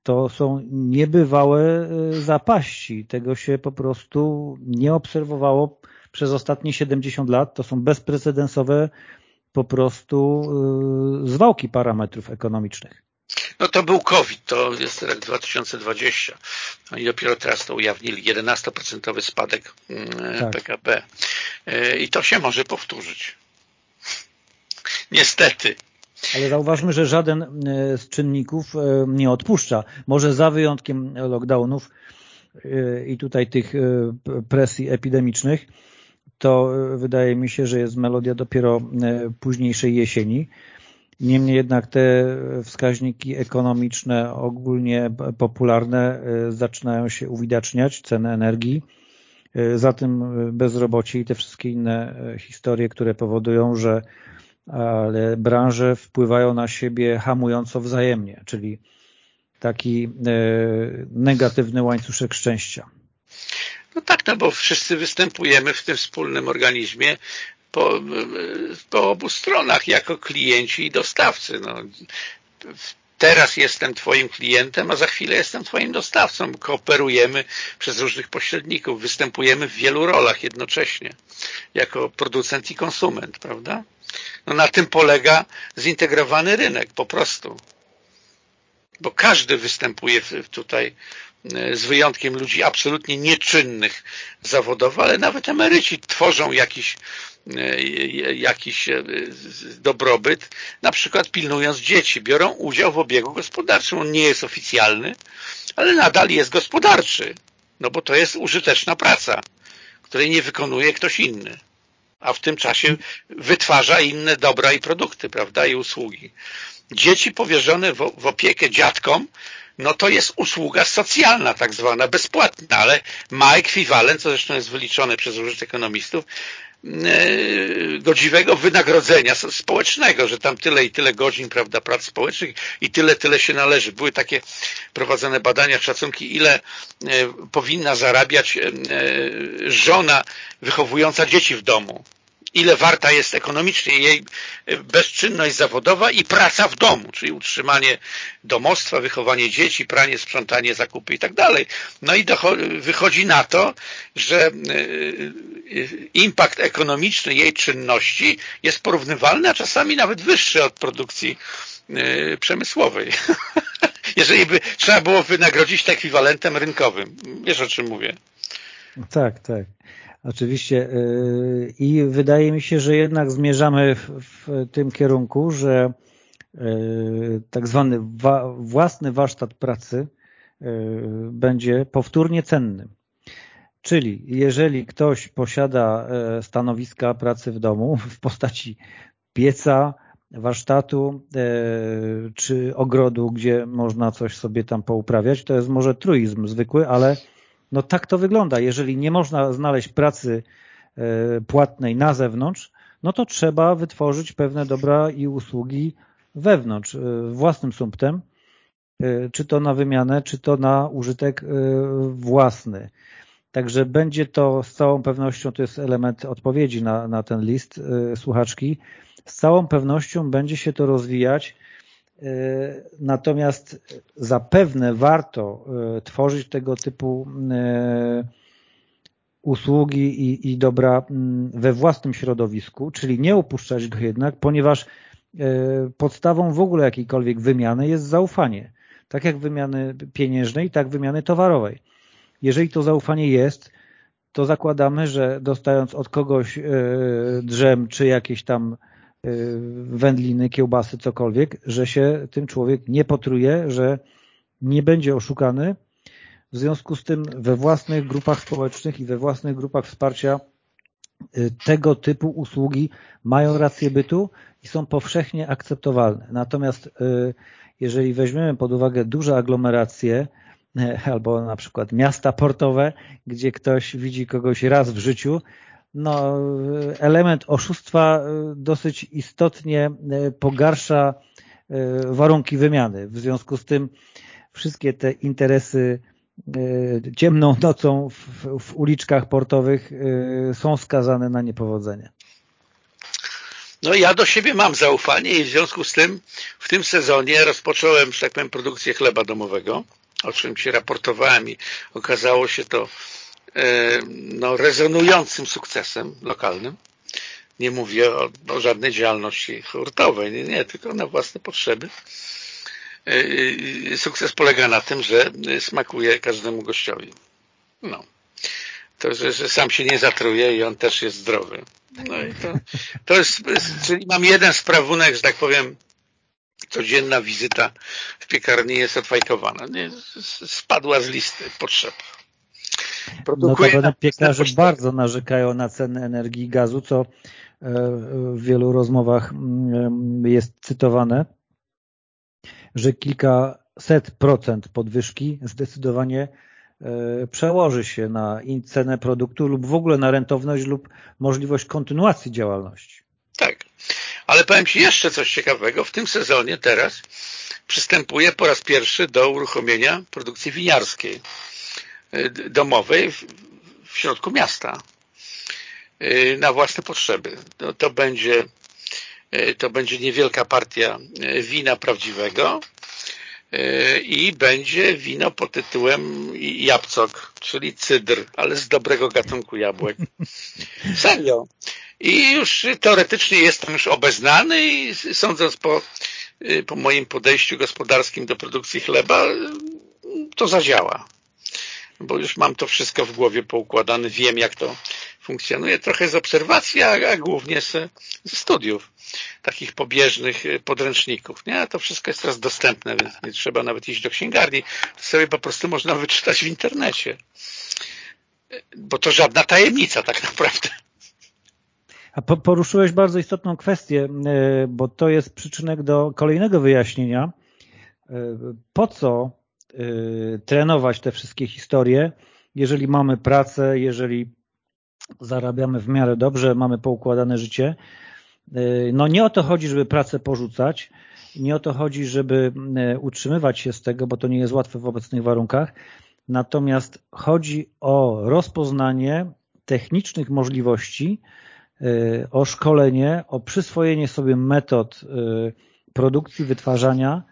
To są niebywałe e, zapaści. Tego się po prostu nie obserwowało przez ostatnie 70 lat. To są bezprecedensowe po prostu e, zwałki parametrów ekonomicznych. No to był COVID, to jest rok 2020. Oni dopiero teraz to ujawnili, 11% spadek mm, tak. PKB. E, I to się może powtórzyć. Niestety. Ale zauważmy, że żaden e, z czynników e, nie odpuszcza. Może za wyjątkiem lockdownów i tutaj tych presji epidemicznych, to wydaje mi się, że jest melodia dopiero późniejszej jesieni. Niemniej jednak te wskaźniki ekonomiczne, ogólnie popularne, e, zaczynają się uwidaczniać, ceny energii, e, za tym bezrobocie i te wszystkie inne e, historie, które powodują, że ale branże wpływają na siebie hamująco wzajemnie, czyli taki negatywny łańcuszek szczęścia. No tak, no bo wszyscy występujemy w tym wspólnym organizmie po, po obu stronach jako klienci i dostawcy. No, teraz jestem Twoim klientem, a za chwilę jestem Twoim dostawcą. Kooperujemy przez różnych pośredników, występujemy w wielu rolach jednocześnie, jako producent i konsument, prawda? No na tym polega zintegrowany rynek, po prostu. Bo każdy występuje tutaj E, z wyjątkiem ludzi absolutnie nieczynnych zawodowo, ale nawet emeryci tworzą jakiś, e, jakiś e, dobrobyt, na przykład pilnując dzieci, biorą udział w obiegu gospodarczym. On nie jest oficjalny, ale nadal jest gospodarczy, no bo to jest użyteczna praca, której nie wykonuje ktoś inny, a w tym czasie wytwarza inne dobra i produkty, prawda, i usługi. Dzieci powierzone w opiekę dziadkom no to jest usługa socjalna tak zwana, bezpłatna, ale ma ekwiwalent, co zresztą jest wyliczone przez różnych ekonomistów, godziwego wynagrodzenia społecznego, że tam tyle i tyle godzin prawda, prac społecznych i tyle, tyle się należy. Były takie prowadzone badania, szacunki, ile e, powinna zarabiać e, żona wychowująca dzieci w domu ile warta jest ekonomicznie jej bezczynność zawodowa i praca w domu, czyli utrzymanie domostwa, wychowanie dzieci, pranie, sprzątanie, zakupy i tak dalej. No i wychodzi na to, że e, impact ekonomiczny jej czynności jest porównywalny, a czasami nawet wyższy od produkcji e, przemysłowej. Jeżeli by trzeba było wynagrodzić to ekwiwalentem rynkowym. Wiesz o czym mówię? Tak, tak. Oczywiście y, i wydaje mi się, że jednak zmierzamy w, tym kierunku, że y, tak zwany wa własny warsztat pracy y, będzie powtórnie cenny. Czyli jeżeli ktoś posiada stanowiska pracy w domu w postaci pieca, warsztatu czy ogrodu, gdzie można coś sobie tam pouprawiać, to jest może truizm zwykły, ale no tak to wygląda. Jeżeli nie można znaleźć pracy e, płatnej na zewnątrz, no to trzeba wytworzyć pewne dobra i usługi wewnątrz, e, własnym sumptem czy to na wymianę, czy to na użytek własny. Także będzie to z całą pewnością, to jest element odpowiedzi na, na ten list słuchaczki, z całą pewnością będzie się to rozwijać, natomiast zapewne warto tworzyć tego typu usługi i, i dobra we własnym środowisku, czyli nie opuszczać go jednak, ponieważ e, podstawą w ogóle jakiejkolwiek wymiany jest zaufanie. Tak jak wymiany pieniężnej, tak wymiany towarowej. Jeżeli to zaufanie jest, to zakładamy, że dostając od kogoś e, drzem czy jakieś tam e, wędliny, kiełbasy, cokolwiek, że się tym człowiek nie potruje, że nie będzie oszukany, w związku z tym we własnych grupach społecznych i we własnych grupach wsparcia y, tego typu usługi mają rację bytu i są powszechnie akceptowalne. Natomiast y, jeżeli weźmiemy pod uwagę duże aglomeracje y, albo na przykład miasta portowe, gdzie ktoś widzi kogoś raz w życiu, no, element oszustwa dosyć istotnie pogarsza warunki wymiany. W związku z tym wszystkie te interesy ciemną nocą w, w uliczkach portowych są skazane na niepowodzenie. No ja do siebie mam zaufanie i w związku z tym w tym sezonie rozpocząłem, że tak powiem, produkcję chleba domowego, o czym Ci raportowałem i okazało się to no, rezonującym sukcesem lokalnym. Nie mówię o, o żadnej działalności hurtowej, nie, nie, tylko na własne potrzeby. E, sukces polega na tym, że smakuje każdemu gościowi. No. To, że, że sam się nie zatruje i on też jest zdrowy. No i to, to jest, czyli mam jeden sprawunek, że tak powiem, codzienna wizyta w piekarni jest odfajkowana. Nie, spadła z listy potrzeb. Produkuję no to piekarze bardzo narzekają na ceny energii i gazu, co e, w wielu rozmowach mm, jest cytowane że kilkaset procent podwyżki zdecydowanie e, przełoży się na cenę produktu lub w ogóle na rentowność lub możliwość kontynuacji działalności. Tak, ale powiem Ci jeszcze coś ciekawego. W tym sezonie teraz przystępuję po raz pierwszy do uruchomienia produkcji winiarskiej domowej w środku miasta e, na własne potrzeby. To, to będzie E, to będzie niewielka partia wina prawdziwego i będzie wino pod tytułem jabłcok, czyli cydr, ale z dobrego gatunku jabłek. Serio. I już teoretycznie jestem już obeznany i sądząc po, po moim podejściu gospodarskim do produkcji chleba, to zadziała. Bo już mam to wszystko w głowie poukładane, wiem jak to funkcjonuje, trochę z obserwacji, a, a głównie z, ze studiów takich pobieżnych y, podręczników. Nie? To wszystko jest teraz dostępne, więc nie trzeba nawet iść do księgarni. To sobie po prostu można wyczytać w internecie. Bo to żadna tajemnica tak naprawdę. A poruszyłeś bardzo istotną kwestię, y, bo to jest przyczynek do kolejnego wyjaśnienia. Y, po co trenować te wszystkie historie, jeżeli mamy pracę, jeżeli zarabiamy w miarę dobrze, mamy poukładane życie, E, no nie o to chodzi, żeby pracę porzucać, nie o to chodzi, żeby e, utrzymywać się z tego, bo to nie jest łatwe w obecnych warunkach, natomiast chodzi o rozpoznanie technicznych możliwości, o szkolenie, o przyswojenie sobie metod produkcji, wytwarzania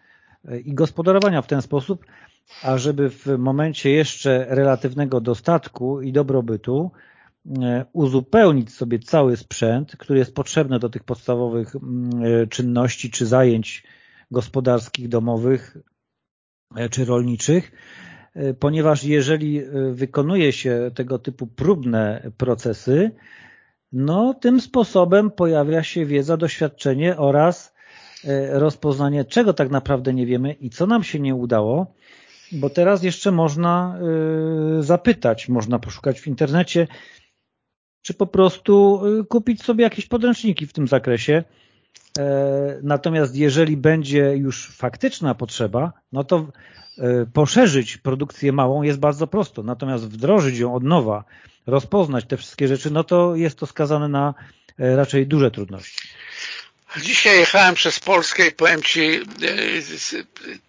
i gospodarowania w ten sposób, ażeby w momencie jeszcze relatywnego dostatku i dobrobytu E, uzupełnić sobie cały sprzęt, który jest potrzebny do tych podstawowych mm, e, czynności czy zajęć gospodarskich, domowych e, czy rolniczych, ponieważ jeżeli wykonuje się tego typu próbne procesy, no tym sposobem pojawia się wiedza, doświadczenie oraz rozpoznanie, czego tak naprawdę nie wiemy i co nam się nie udało, bo teraz jeszcze można zapytać, można poszukać w internecie, czy po prostu y, kupić sobie jakieś podręczniki w tym zakresie. E, natomiast jeżeli będzie już faktyczna potrzeba, no to e, poszerzyć produkcję małą jest bardzo prosto. Natomiast wdrożyć ją od nowa, rozpoznać te wszystkie rzeczy, no to jest to skazane na e, raczej duże trudności. Dzisiaj jechałem przez Polskę i powiem Ci e,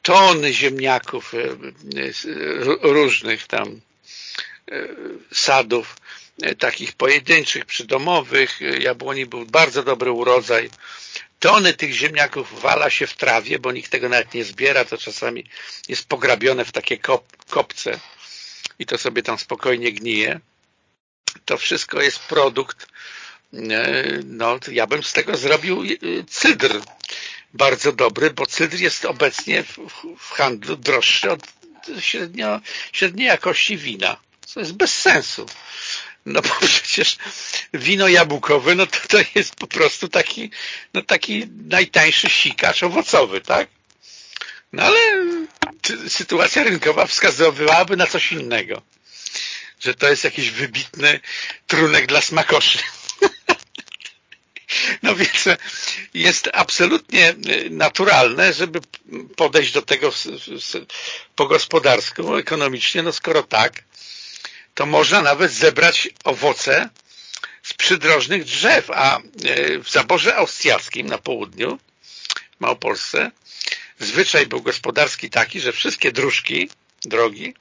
tony ziemniaków e, różnych tam sadów, takich pojedynczych, przydomowych. Jabłoni był bardzo dobry urodzaj. Tony tych ziemniaków wala się w trawie, bo nikt tego nawet nie zbiera, to czasami jest pograbione w takie kop, kopce i to sobie tam spokojnie gnije. To wszystko jest produkt no ja bym z tego zrobił y, cydr bardzo dobry, bo cydr jest obecnie w, w handlu droższy od średnio, średniej jakości wina, co jest bez sensu. No bo przecież wino jabłkowe, no to, to jest po prostu taki, no taki najtańszy sikacz owocowy, tak? No ale sytuacja rynkowa wskazywałaby na coś innego. Że to jest jakiś wybitny trunek dla smakoszy. No więc jest absolutnie e, naturalne, żeby podejść do tego po gospodarsku, ekonomicznie, no skoro tak, to można nawet zebrać owoce z przydrożnych drzew, a e, w zaborze austriackim na południu, w Małopolsce, zwyczaj był gospodarski taki, że wszystkie dróżki, drogi,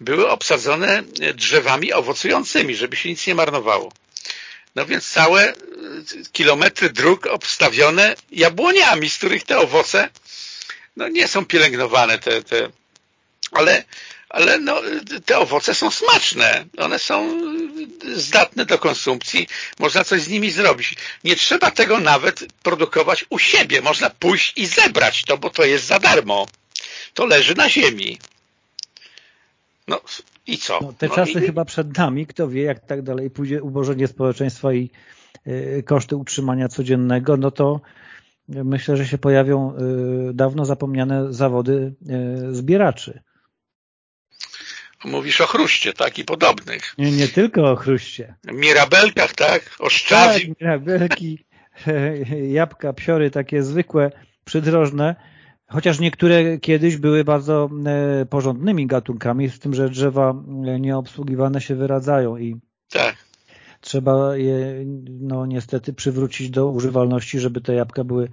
były obsadzone drzewami owocującymi, żeby się nic nie marnowało. No więc całe kilometry dróg obstawione jabłoniami, z których te owoce no nie są pielęgnowane, te, te, ale, ale no, te owoce są smaczne. One są zdatne do konsumpcji. Można coś z nimi zrobić. Nie trzeba tego nawet produkować u siebie. Można pójść i zebrać to, bo to jest za darmo. To leży na ziemi. No i co? No, te no czasy i... chyba przed nami. Kto wie, jak tak dalej pójdzie ubożenie społeczeństwa i Y, koszty utrzymania codziennego, no to myślę, że się pojawią y, dawno zapomniane zawody y, zbieraczy. Mówisz o chruście, tak? I podobnych. Nie, nie tylko o chruście. Mirabelkach, tak? O szczawi. Tak, mirabelki, jabłka, psiory, takie zwykłe, przydrożne, chociaż niektóre kiedyś były bardzo porządnymi gatunkami, z tym, że drzewa nieobsługiwane się wyradzają i tak trzeba je no niestety przywrócić do używalności, żeby te jabłka były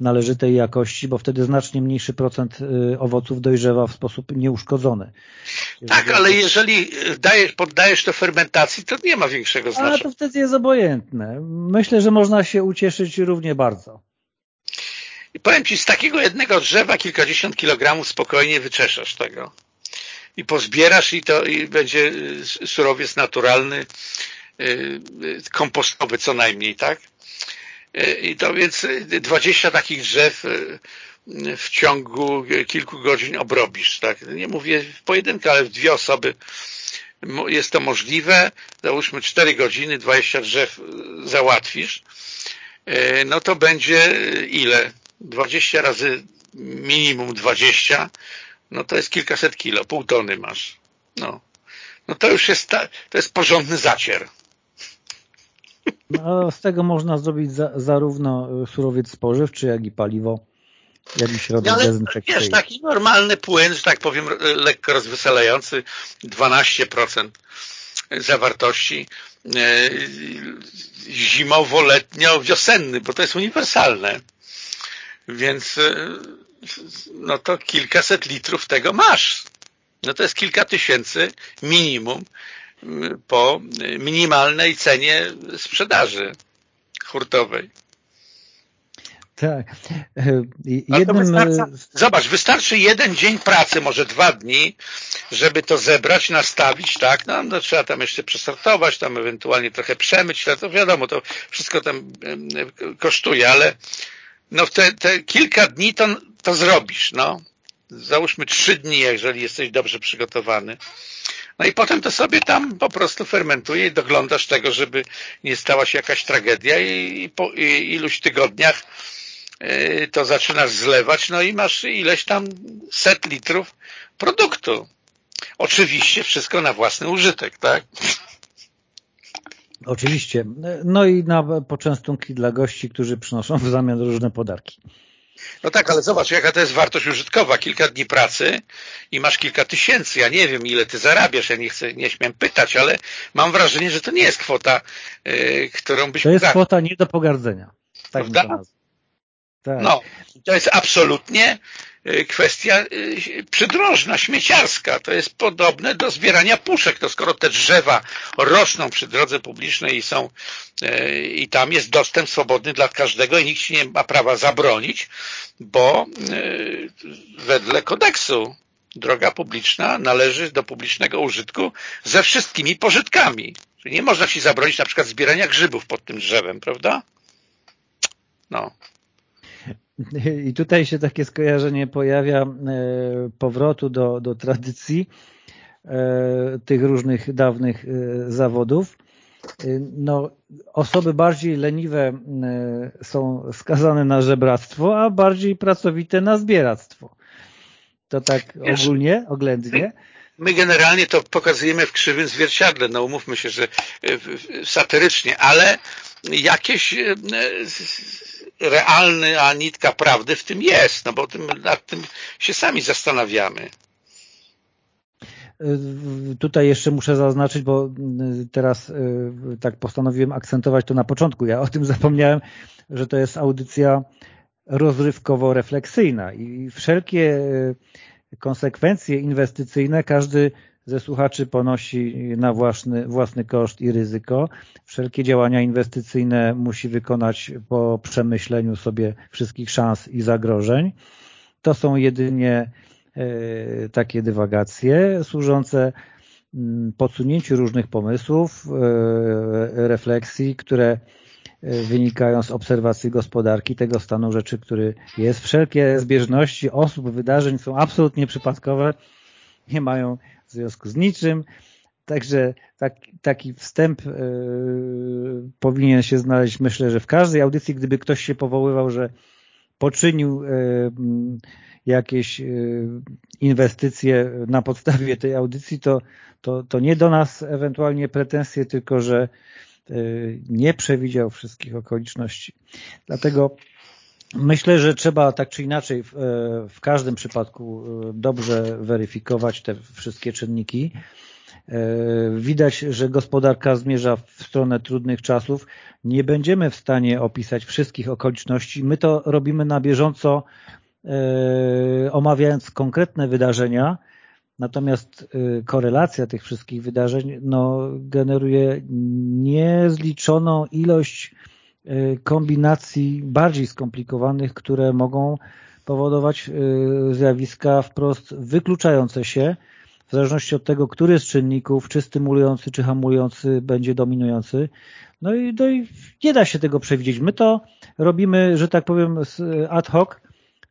należytej jakości, bo wtedy znacznie mniejszy procent y, owoców dojrzewa w sposób nieuszkodzony. Tak, ale jeżeli dajesz, poddajesz to fermentacji, to nie ma większego znaczenia. Ale to wtedy jest obojętne. Myślę, że można się ucieszyć równie bardzo. I powiem Ci, z takiego jednego drzewa kilkadziesiąt kilogramów spokojnie wyczeszasz tego. I pozbierasz i to i będzie surowiec naturalny, Y, y, kompostowy co najmniej, tak? Y, I to więc 20 takich drzew w ciągu kilku godzin obrobisz, tak? Nie mówię w pojedynkę, ale w dwie osoby jest to możliwe. Załóżmy 4 godziny, 20 drzew załatwisz. No to będzie ile? 20 razy minimum 20, no to jest kilkaset kilo, pół tony masz. No, no to już jest, ta, to jest porządny zacier. No, z tego można zrobić za, zarówno surowiec spożywczy, jak i paliwo, jak i środek no, dezynfekcyjny. Wiesz, taki normalny płyn, że tak powiem, lekko rozweselający, 12% zawartości, e, zimowo-letnio-wiosenny, bo to jest uniwersalne. Więc e, no to kilkaset litrów tego masz. No to jest kilka tysięcy minimum po minimalnej cenie sprzedaży hurtowej. Tak. E, jednym... E, zobacz, wystarczy jeden dzień pracy, może dwa dni, żeby to zebrać, nastawić, tak? No, no trzeba tam jeszcze przesortować, tam ewentualnie trochę przemyć, to wiadomo, to wszystko tam kosztuje, ale no te, te kilka dni to, to zrobisz, no. Załóżmy trzy dni, jeżeli jesteś dobrze przygotowany. No i potem to sobie tam po prostu fermentuje i doglądasz tego, żeby nie stała się jakaś tragedia i, po iluś tygodniach y, to zaczynasz zlewać, no i masz ileś tam set litrów produktu. Oczywiście wszystko na własny użytek, tak? Oczywiście. No i na poczęstunki dla gości, którzy przynoszą w zamian różne podarki. No tak, ale zobacz, jaka to jest wartość użytkowa. Kilka dni pracy i masz kilka tysięcy. Ja nie wiem, ile ty zarabiasz, ja nie chcę, nie śmiem pytać, ale mam wrażenie, że to nie jest kwota, yy, którą byś To jest kwota nie do pogardzenia. Tak Prawda? Tak. No, to jest absolutnie kwestia y, przydrożna, śmieciarska. To jest podobne do zbierania puszek. To skoro te drzewa rosną przy drodze publicznej i są y, i tam jest dostęp swobodny dla każdego i nikt się nie ma prawa zabronić, bo wedle kodeksu droga publiczna należy do publicznego użytku ze wszystkimi pożytkami. Czyli nie można ci zabronić na przykład zbierania grzybów pod tym drzewem, prawda? No. I tutaj się takie skojarzenie pojawia e, powrotu do, do tradycji e, tych różnych dawnych e, zawodów. No, osoby bardziej leniwe są skazane na żebractwo, a bardziej pracowite na zbieractwo. To tak ogólnie, oględnie? My generalnie to pokazujemy w krzywym zwierciadle, no umówmy się, że satyrycznie, ale jakieś realna nitka prawdy w tym jest, no bo tym, nad tym się sami zastanawiamy. Tutaj jeszcze muszę zaznaczyć, bo teraz y, tak postanowiłem akcentować to na początku. Ja o tym zapomniałem, że to jest audycja rozrywkowo-refleksyjna i wszelkie y, konsekwencje inwestycyjne każdy ze słuchaczy ponosi na własny, własny koszt i ryzyko. Wszelkie działania inwestycyjne musi wykonać po przemyśleniu sobie wszystkich szans i zagrożeń. To są jedynie e, takie dywagacje służące mm, podsunięciu różnych pomysłów, e, refleksji, które e, wynikają z obserwacji gospodarki, tego stanu rzeczy, który jest. Wszelkie zbieżności osób, wydarzeń są absolutnie przypadkowe, nie mają w związku z niczym. Także tak, taki wstęp yy, powinien się znaleźć, myślę, że w każdej audycji, gdyby ktoś się powoływał, że poczynił yy, jakieś yy, inwestycje na podstawie tej audycji, to, to, to nie do nas ewentualnie pretensje, tylko że nie przewidział wszystkich okoliczności. Dlatego Myślę, że trzeba tak czy inaczej w, e, w, każdym przypadku e, dobrze weryfikować te wszystkie czynniki. E, widać, że gospodarka zmierza w stronę trudnych czasów. Nie będziemy w stanie opisać wszystkich okoliczności. My to robimy na bieżąco, omawiając konkretne wydarzenia, natomiast korelacja tych wszystkich wydarzeń no, generuje niezliczoną ilość kombinacji bardziej skomplikowanych, które mogą powodować y, zjawiska wprost wykluczające się w zależności od tego, który z czynników, czy stymulujący, czy hamulujący będzie dominujący. No i, no i nie da się tego przewidzieć. My to robimy, że tak powiem, ad hoc.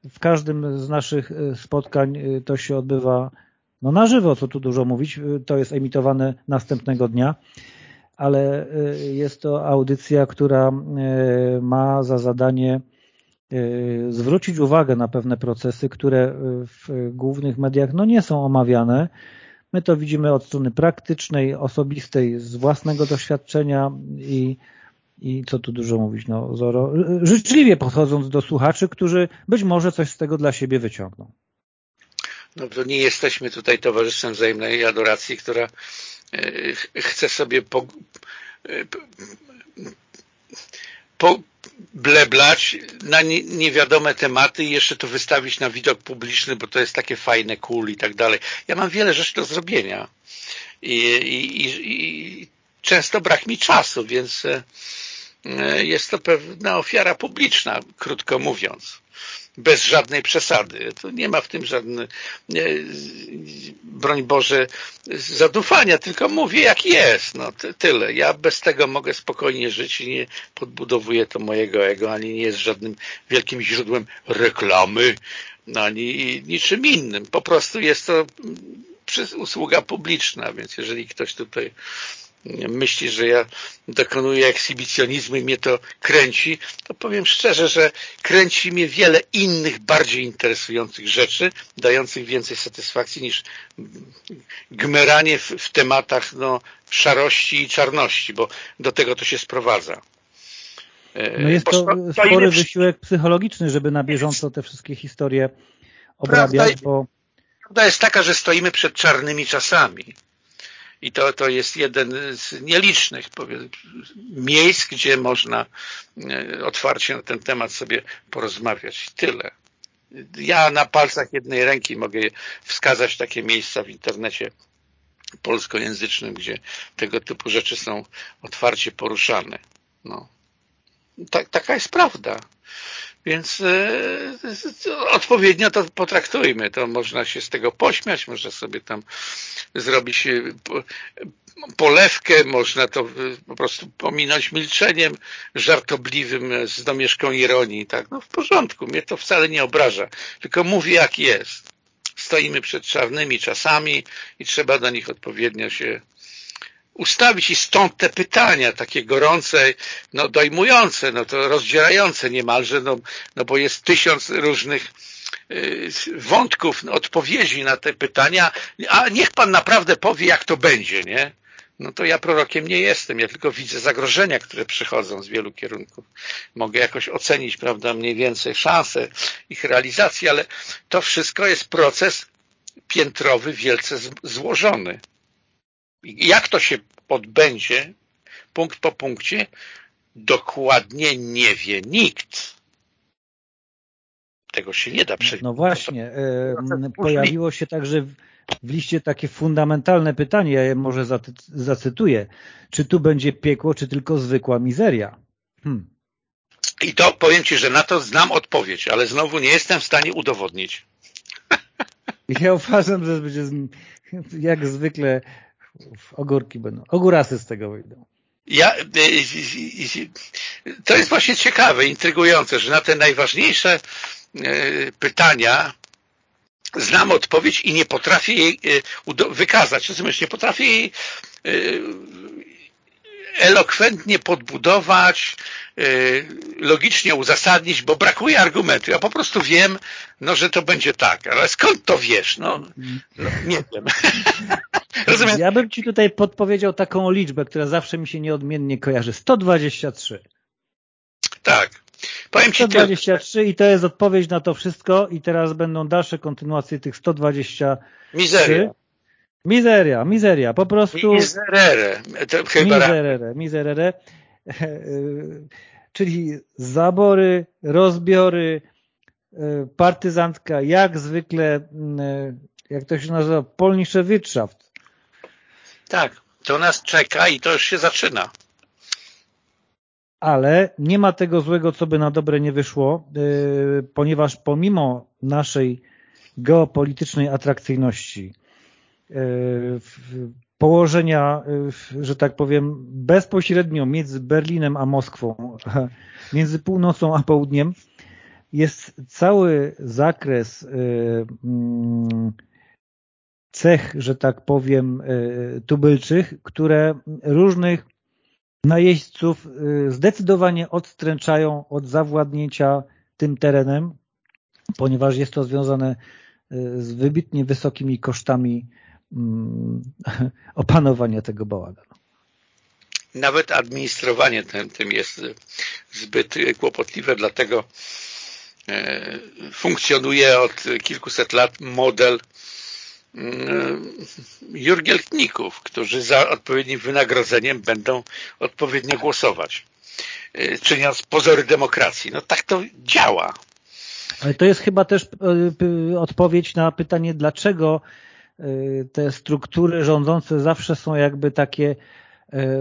W każdym z naszych y, spotkań to się odbywa no na żywo, co tu dużo mówić. To jest emitowane następnego dnia ale y, jest to audycja, która y, ma za zadanie y, zwrócić uwagę na pewne procesy, które w głównych mediach no nie są omawiane. My to widzimy od strony praktycznej, osobistej, z własnego doświadczenia i, i co tu dużo mówić, no Zoro, życzliwie podchodząc do słuchaczy, którzy być może coś z tego dla siebie wyciągną. No to nie jesteśmy tutaj towarzyszem wzajemnej adoracji, która chce sobie po, e, po, bleblać na nie, niewiadome tematy i jeszcze to wystawić na widok publiczny, bo to jest takie fajne, cool i tak dalej. Ja mam wiele rzeczy do zrobienia i, i, i, i często brak mi czasu, więc e, jest to pewna ofiara publiczna, krótko mówiąc bez żadnej przesady. To nie ma w tym żadnej, broń Boże, zadufania, tylko mówię jak jest. No, tyle. Ja bez tego mogę spokojnie żyć i nie podbudowuję to mojego ego, ani nie jest żadnym wielkim źródłem reklamy, ani niczym innym. Po prostu jest to usługa publiczna, więc jeżeli ktoś tutaj myśli, że ja dokonuję ekshibicjonizmu i mnie to kręci, to powiem szczerze, że kręci mnie wiele innych, bardziej interesujących rzeczy, dających więcej satysfakcji niż gmeranie w, w tematach no, szarości i czarności, bo do tego to się sprowadza. No jest to spory wysiłek psychologiczny, żeby na bieżąco te wszystkie historie obrabiać, prawda, bo... Prawda jest taka, że stoimy przed czarnymi czasami I to, to jest jeden z nielicznych miejsc, gdzie można e, otwarcie na ten temat sobie porozmawiać. Tyle. Ja na palcach jednej ręki mogę wskazać takie miejsca w internecie polskojęzycznym, gdzie tego typu rzeczy są otwarcie poruszane. No. Tak, taka jest prawda. Więc e, odpowiednio to potraktujmy. To można się z tego pośmiać, można sobie tam zrobić e, polewkę, można to e, po prostu pominąć milczeniem żartobliwym z domieszką ironii. Tak? No w porządku, mnie to wcale nie obraża, tylko mówię jak jest. Stoimy przed czarnymi czasami i trzeba do nich odpowiednio się ustawić i stąd te pytania takie gorące, no dojmujące, no to rozdzierające niemalże, no, no bo jest tysiąc różnych y, wątków, odpowiedzi na te pytania, a niech Pan naprawdę powie, jak to będzie, nie? No to ja prorokiem nie jestem, ja tylko widzę zagrożenia, które przychodzą z wielu kierunków. Mogę jakoś ocenić, prawda, mniej więcej szanse ich realizacji, ale to wszystko jest proces piętrowy, wielce złożony. Jak to się odbędzie, punkt po punkcie, dokładnie nie wie nikt. Tego się nie da przewidzieć. No właśnie, e, pojawiło się także w liście takie fundamentalne pytanie, ja je może zacytuję. Czy tu będzie piekło, czy tylko zwykła mizeria? Hmm. I to powiem Ci, że na to znam odpowiedź, ale znowu nie jestem w stanie udowodnić. Ja uważam, że będzie jak zwykle ogórki będą. Ogórasy z tego wyjdą. Ja, e, to jest właśnie ciekawe, intrygujące, że na te najważniejsze pytania znam odpowiedź i nie potrafię jej wykazać. Rozumiesz, nie potrafię jej elokwentnie podbudować, logicznie uzasadnić, bo brakuje argumentu. Ja po prostu wiem, no, że to będzie tak. Ale skąd to wiesz? No, no nie wiem. Rozumiem. Ja bym Ci tutaj podpowiedział taką liczbę, która zawsze mi się nieodmiennie kojarzy. 123. Tak. Powiem Ci 123 i to jest odpowiedź na to wszystko i teraz będą dalsze kontynuacje tych 123. Mizeria. Mizeria, mizeria, po prostu... Miserere. To chyba miserere, miserere. Czyli zabory, rozbiory, e, partyzantka, jak zwykle, e, jak to się nazywa, Polnische Wirtschaft. Tak, to nas czeka i to już się zaczyna. Ale nie ma tego złego, co by na dobre nie wyszło, yy, ponieważ pomimo naszej geopolitycznej atrakcyjności, yy, położenia, yy, że tak powiem, bezpośrednio między Berlinem a Moskwą, między północą a południem, jest cały zakres mm, cech, że tak powiem, e, tubylczych, które różnych najeźdźców e, zdecydowanie odstręczają od zawładnięcia tym terenem, ponieważ jest to związane e, z wybitnie wysokimi kosztami mm, opanowania tego bałaganu. Nawet administrowanie tym, tym jest zbyt kłopotliwe, dlatego funkcjonuje od kilkuset lat model jurgieltników, którzy za odpowiednim wynagrodzeniem będą odpowiednio głosować, y, czyniąc pozory demokracji. No tak to działa. Ale to jest chyba też y, odpowiedź na pytanie, dlaczego y, te struktury rządzące zawsze są jakby takie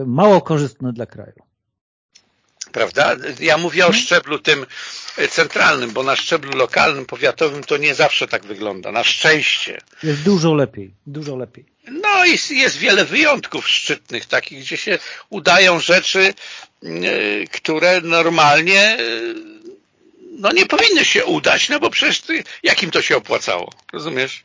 mało korzystne dla kraju prawda? Ja mówię o mhm. szczeblu tym centralnym, bo na szczeblu lokalnym, powiatowym to nie zawsze tak wygląda, na szczęście. Jest dużo lepiej, dużo lepiej. No i jest wiele wyjątków szczytnych, takich, gdzie się udają rzeczy, y, które normalnie y, no nie powinny się udać, no bo przecież jakim to się opłacało, rozumiesz?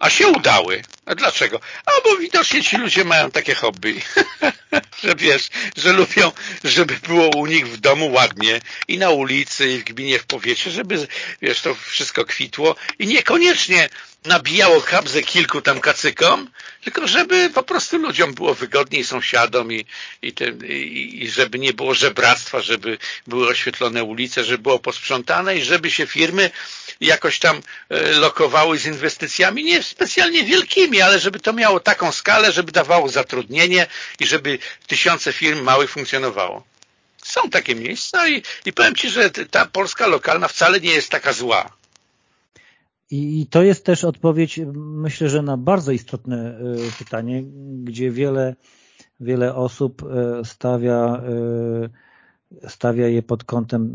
A się udały. A dlaczego? A bo widocznie ci ludzie mają takie hobby, że wiesz, że lubią, żeby było u nich w domu ładnie i na ulicy, i w gminie, w powiecie, żeby, wiesz, to wszystko kwitło i niekoniecznie nabijało kabzę kilku tam kacykom, tylko żeby po prostu ludziom było wygodniej, sąsiadom i, i, i, i żeby nie było żebractwa, żeby były oświetlone ulice, żeby było posprzątane i żeby się firmy jakoś tam e, lokowały z inwestycjami, nie specjalnie wielkimi, ale żeby to miało taką skalę, żeby dawało zatrudnienie i żeby tysiące firm małych funkcjonowało. Są takie miejsca i, i powiem Ci, że ta Polska lokalna wcale nie jest taka zła. I to jest też odpowiedź, myślę, że na bardzo istotne y, pytanie, gdzie wiele, wiele osób y, stawia, y, stawia je pod kątem,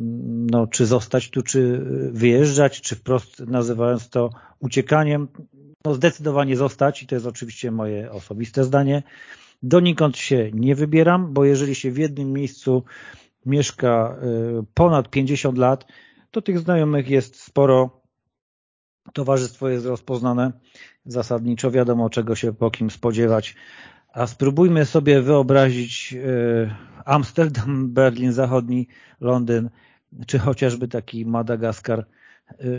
no, czy zostać tu, czy wyjeżdżać, czy wprost nazywając to uciekaniem. No, zdecydowanie zostać i to jest oczywiście moje osobiste zdanie. Donikąd się nie wybieram, bo jeżeli się w jednym miejscu mieszka ponad 50 lat, to tych znajomych jest sporo, towarzystwo jest rozpoznane zasadniczo, wiadomo czego się po kim spodziewać. A spróbujmy sobie wyobrazić e, Amsterdam, Berlin Zachodni, Londyn, czy chociażby taki Madagaskar,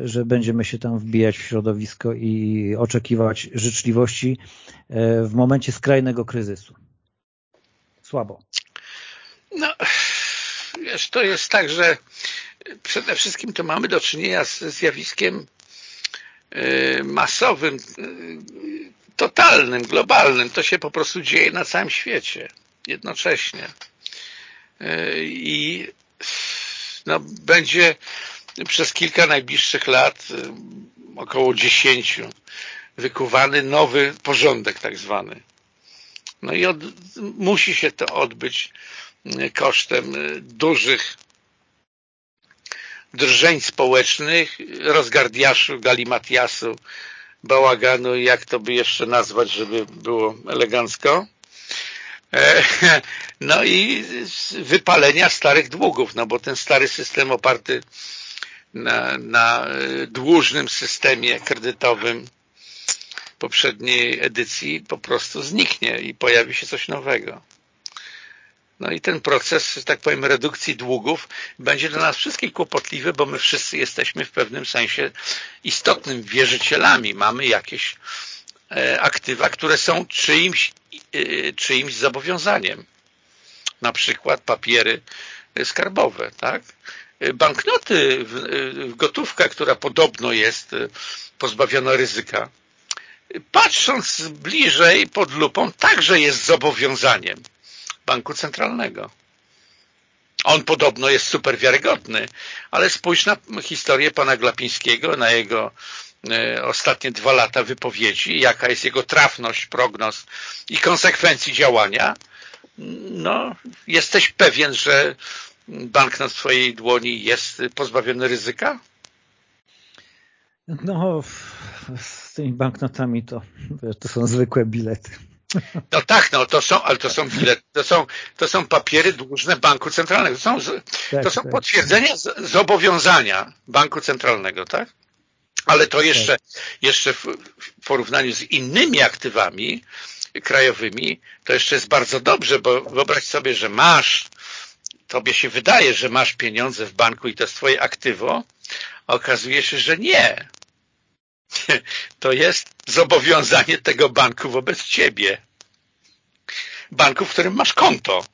że będziemy się tam wbijać w środowisko i oczekiwać życzliwości e, w momencie skrajnego kryzysu. Słabo. No, wiesz, to jest tak, że przede wszystkim to mamy do czynienia z zjawiskiem Y, masowym, y, totalnym, globalnym. To się po prostu dzieje na całym świecie jednocześnie. Y, I no, będzie przez kilka najbliższych lat, około dziesięciu, wykuwany nowy porządek tak zwany. No i od, musi się to odbyć kosztem dużych drżeń społecznych, rozgardiaszu, galimatiasu, bałaganu, jak to by jeszcze nazwać, żeby było elegancko. E, no i wypalenia starych długów, no bo ten stary system oparty na, na dłużnym systemie kredytowym poprzedniej edycji po prostu zniknie i pojawi się coś nowego. No i ten proces, że tak powiem, redukcji długów będzie dla nas wszystkich kłopotliwy, bo my wszyscy jesteśmy w pewnym sensie istotnym wierzycielami. Mamy jakieś e, aktywa, które są czyimś, e, czyimś zobowiązaniem. Na przykład papiery skarbowe, tak? Banknoty, gotówka, która podobno jest e, pozbawiona ryzyka, patrząc bliżej pod lupą, także jest zobowiązaniem banku centralnego. On podobno jest super wiarygodny, ale spójrz na historię pana Glapińskiego, na jego ostatnie dwa lata wypowiedzi, jaka jest jego trafność, prognoz i konsekwencji działania, no jesteś pewien, że bank na swojej dłoni jest pozbawiony ryzyka? No, z tymi banknotami to, to są zwykłe bilety. No tak, no to są, ale to są bilety, to są, to są papiery dłużne Banku Centralnego. To są, tak, to są tak. potwierdzenia zobowiązania Banku Centralnego, tak? Ale to jeszcze, tak. jeszcze w porównaniu z innymi aktywami krajowymi, to jeszcze jest bardzo dobrze, bo wyobraź sobie, że masz, tobie się wydaje, że masz pieniądze w banku i to jest twoje aktywo, a okazuje się, że nie. To jest zobowiązanie tego banku wobec ciebie. Banku, w którym masz konto.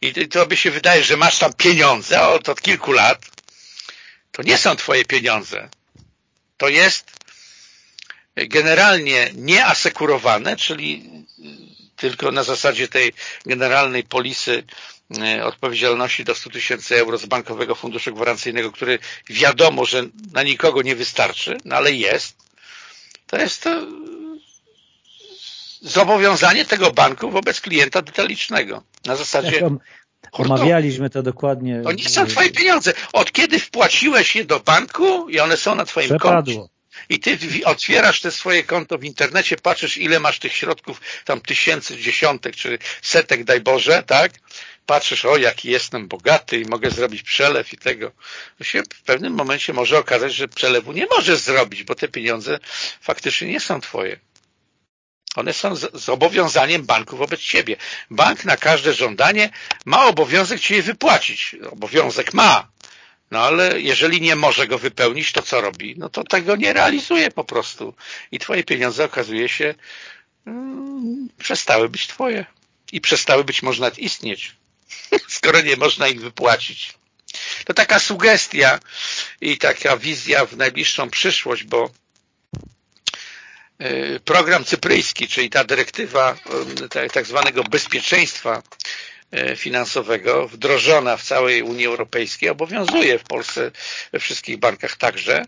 I tobie się wydaje, że masz tam pieniądze od, od kilku lat. To nie są twoje pieniądze. To jest generalnie nieasekurowane, czyli tylko na zasadzie tej generalnej polisy odpowiedzialności do 100 tysięcy euro z Bankowego Funduszu Gwarancyjnego, który wiadomo, że na nikogo nie wystarczy, no ale jest, to jest to zobowiązanie tego banku wobec klienta detalicznego. Na zasadzie Omawialiśmy to dokładnie. To nie są twoje pieniądze. Od kiedy wpłaciłeś je do banku i one są na twoim Przepadło. koncie. I ty otwierasz te swoje konto w internecie, patrzysz ile masz tych środków, tam tysięcy, dziesiątek czy setek, daj Boże, tak? Patrzysz, o jaki jestem bogaty i mogę zrobić przelew i tego. To się w pewnym momencie może okazać, że przelewu nie możesz zrobić, bo te pieniądze faktycznie nie są twoje. One są zobowiązaniem banku wobec ciebie. Bank na każde żądanie ma obowiązek ci je wypłacić. Obowiązek ma. No ale jeżeli nie może go wypełnić, to co robi? No to tego nie realizuje po prostu. I twoje pieniądze okazuje się hmm, przestały być twoje. I przestały być można istnieć, skoro nie można ich wypłacić. To taka sugestia i taka wizja w najbliższą przyszłość, bo program cypryjski, czyli ta dyrektywa tak zwanego bezpieczeństwa finansowego wdrożona w całej Unii Europejskiej obowiązuje w Polsce we wszystkich bankach także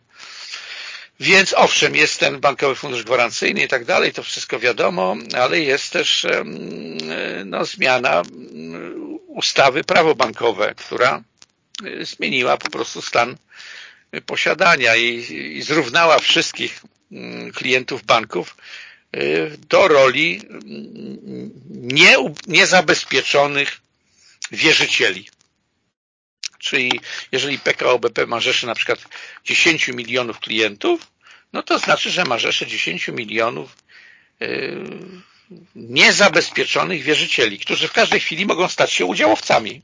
więc owszem, jest ten bankowy fundusz gwarancyjny i tak dalej, to wszystko wiadomo, ale jest też no, zmiana ustawy prawo bankowe, która e, zmieniła po prostu stan posiadania i, i zrównała wszystkich klientów banków e, do roli nie, niezabezpieczonych wierzycieli. Czyli jeżeli PKO BP ma rzeszy na przykład 10 milionów klientów, no to znaczy, że ma rzeszę 10 milionów yy, niezabezpieczonych wierzycieli, którzy w każdej chwili mogą stać się udziałowcami.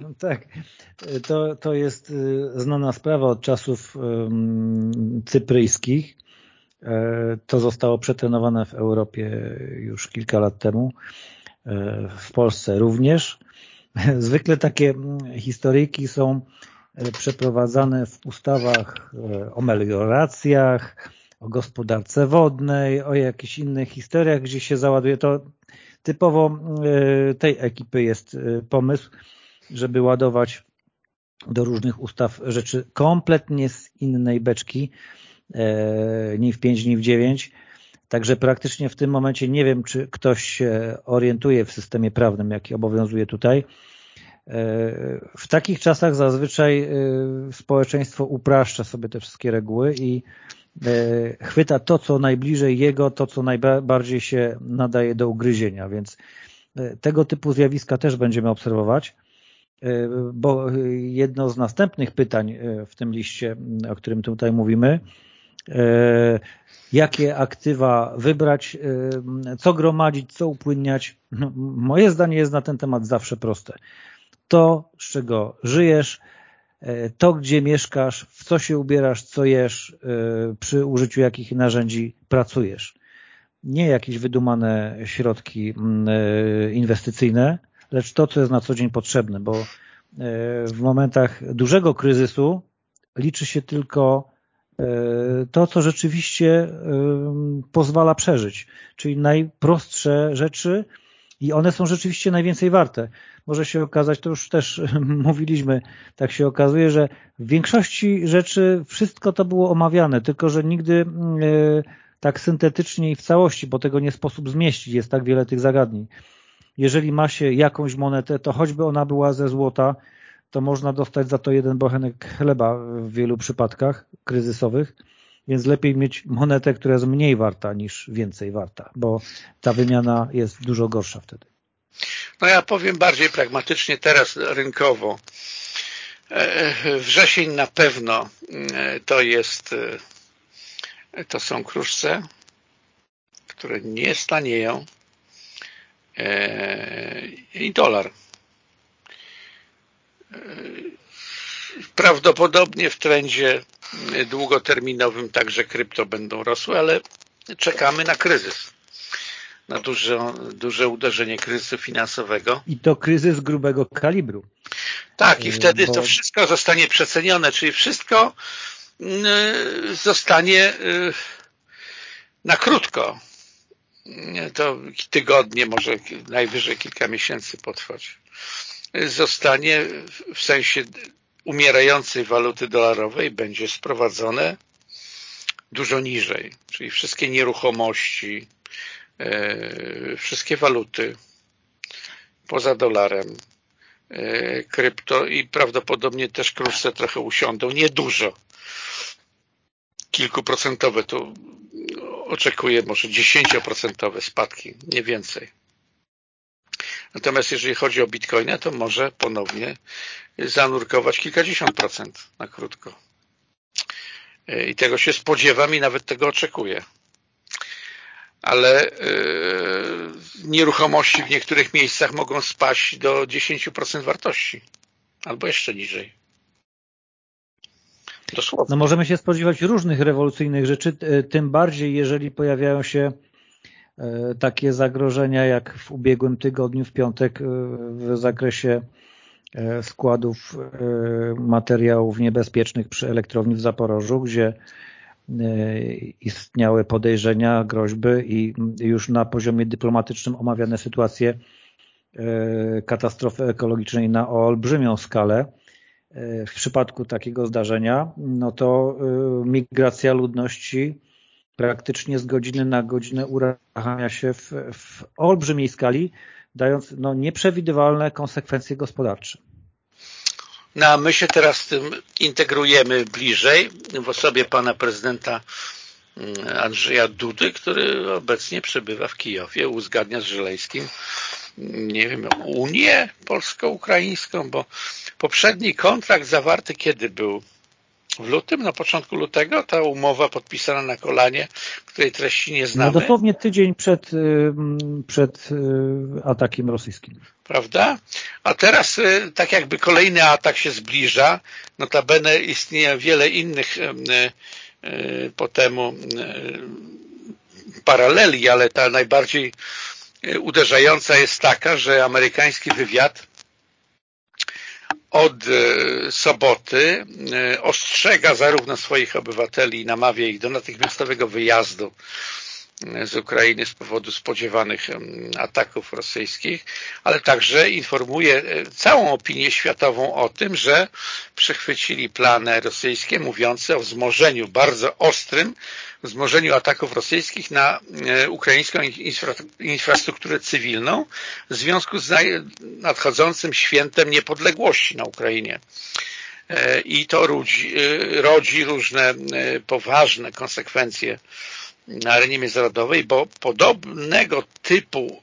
No tak, to, to jest y, znana sprawa od czasów cypryjskich. E, to zostało przetrenowane w Europie już kilka lat temu, e, w Polsce również. Zwykle takie mm, historyjki są e, przeprowadzane w ustawach e, o melioracjach, o gospodarce wodnej, o jakichś innych historiach, gdzie się załaduje. To typowo e, tej ekipy jest pomysł, żeby ładować do różnych ustaw rzeczy kompletnie z innej beczki, ni w 5, ni w 9. Także praktycznie w tym momencie nie wiem, czy ktoś się orientuje w systemie prawnym, jaki obowiązuje tutaj. E, w takich czasach zazwyczaj e, społeczeństwo upraszcza sobie te wszystkie reguły i e, chwyta to, co najbliżej jego, to, co najbardziej się nadaje do ugryzienia, więc tego typu zjawiska też będziemy obserwować, bo jedno z następnych pytań w tym liście, o którym tutaj mówimy, jakie aktywa wybrać, co gromadzić, co upłynniać. No, moje zdanie jest na ten temat zawsze proste. To, z czego żyjesz, e, to, gdzie mieszkasz, w co się ubierasz, co jesz, e, przy użyciu jakich narzędzi pracujesz. Nie jakieś wydumane środki e, inwestycyjne, lecz to, co jest na co dzień potrzebne, bo w momentach dużego kryzysu liczy się tylko to, co rzeczywiście e, pozwala przeżyć, czyli najprostsze rzeczy i one są rzeczywiście najwięcej warte. Może się okazać, to już też mówiliśmy, tak się okazuje, że w większości rzeczy wszystko to było omawiane, tylko że nigdy e, tak syntetycznie i w całości, bo tego nie sposób zmieścić, jest tak wiele tych zagadnień. Jeżeli ma się jakąś monetę, to choćby ona była ze złota, to można dostać za to jeden bochenek chleba w wielu przypadkach kryzysowych, więc lepiej mieć monetę, która jest mniej warta niż więcej warta, bo ta wymiana jest dużo gorsza wtedy. No ja powiem bardziej pragmatycznie teraz rynkowo. E, wrzesień na pewno e, to jest e, to są kruszce, które nie stanieją i dolar Prawdopodobnie w trendzie długoterminowym także krypto będą rosły, ale czekamy na kryzys, na duże, duże uderzenie kryzysu finansowego. I to kryzys grubego kalibru. Tak, i wtedy Bo... to wszystko zostanie przecenione, czyli wszystko y, zostanie y, na krótko. To tygodnie, może najwyżej kilka miesięcy potrwać zostanie w sensie umierającej waluty dolarowej będzie sprowadzone dużo niżej, czyli wszystkie nieruchomości, e, wszystkie waluty poza dolarem, e, krypto i prawdopodobnie też kruszce trochę usiądą, niedużo, kilkuprocentowe, tu oczekuję może dziesięcioprocentowe spadki, nie więcej. Natomiast jeżeli chodzi o bitcoina, to może ponownie zanurkować kilkadziesiąt procent na krótko. E, I tego się spodziewam i nawet tego oczekuję. Ale yy, nieruchomości w niektórych miejscach mogą spaść do 10% wartości. Albo jeszcze niżej. Dosłownie. No możemy się spodziewać różnych rewolucyjnych rzeczy, e, tym bardziej jeżeli pojawiają się takie zagrożenia jak w ubiegłym tygodniu, w piątek e, w zakresie e, składów materiałów niebezpiecznych przy elektrowni w Zaporożu, gdzie istniały podejrzenia, groźby i już na poziomie dyplomatycznym omawiane sytuacje katastrofy ekologicznej na olbrzymią skalę. W przypadku takiego zdarzenia, no to migracja ludności praktycznie z godziny na godzinę uruchamia się w, w olbrzymiej skali, dając no, nieprzewidywalne konsekwencje gospodarcze. No a my się teraz z tym integrujemy bliżej w osobie pana prezydenta mm, Andrzeja Dudy, który obecnie przebywa w Kijowie, uzgadnia z Żeleńskim nie wiem, Unię polsko-ukraińską, bo poprzedni kontrakt zawarty kiedy był? W lutym, na początku lutego, ta umowa podpisana na kolanie, której treści nie znamy. No dosłownie tydzień przed, y, przed y, atakiem rosyjskim. Prawda? A teraz y, tak jakby kolejny atak się zbliża, notabene istnieje wiele innych po temu paraleli, ale ta najbardziej uderzająca jest taka, że amerykański wywiad od e, soboty e, ostrzega zarówno swoich obywateli i namawia ich do natychmiastowego wyjazdu z Ukrainy z powodu spodziewanych ataków rosyjskich, ale także informuje całą opinię światową o tym, że przechwycili plany rosyjskie mówiące o wzmożeniu bardzo ostrym wzmożeniu ataków rosyjskich na e, ukraińską infra infrastrukturę cywilną w związku z nadchodzącym świętem niepodległości na Ukrainie. E, I to rodzi, e, rodzi różne poważne konsekwencje na arenie międzynarodowej, bo podobnego typu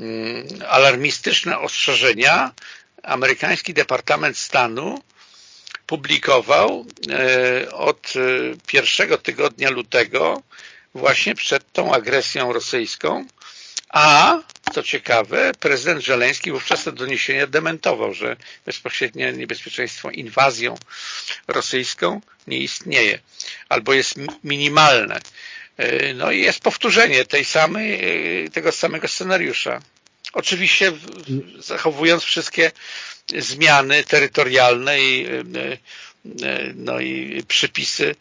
mm, alarmistyczne ostrzeżenia amerykański Departament Stanu publikował e, od e, pierwszego tygodnia lutego właśnie przed tą agresją rosyjską, a co ciekawe, prezydent Żeleński wówczas to doniesienie dementował, że bezpośrednie niebezpieczeństwo inwazją rosyjską nie istnieje albo jest minimalne. E, no i jest powtórzenie tej samej, tego samego scenariusza. Oczywiście zachowując wszystkie zmiany terytorialne i, e, e, no i przypisy,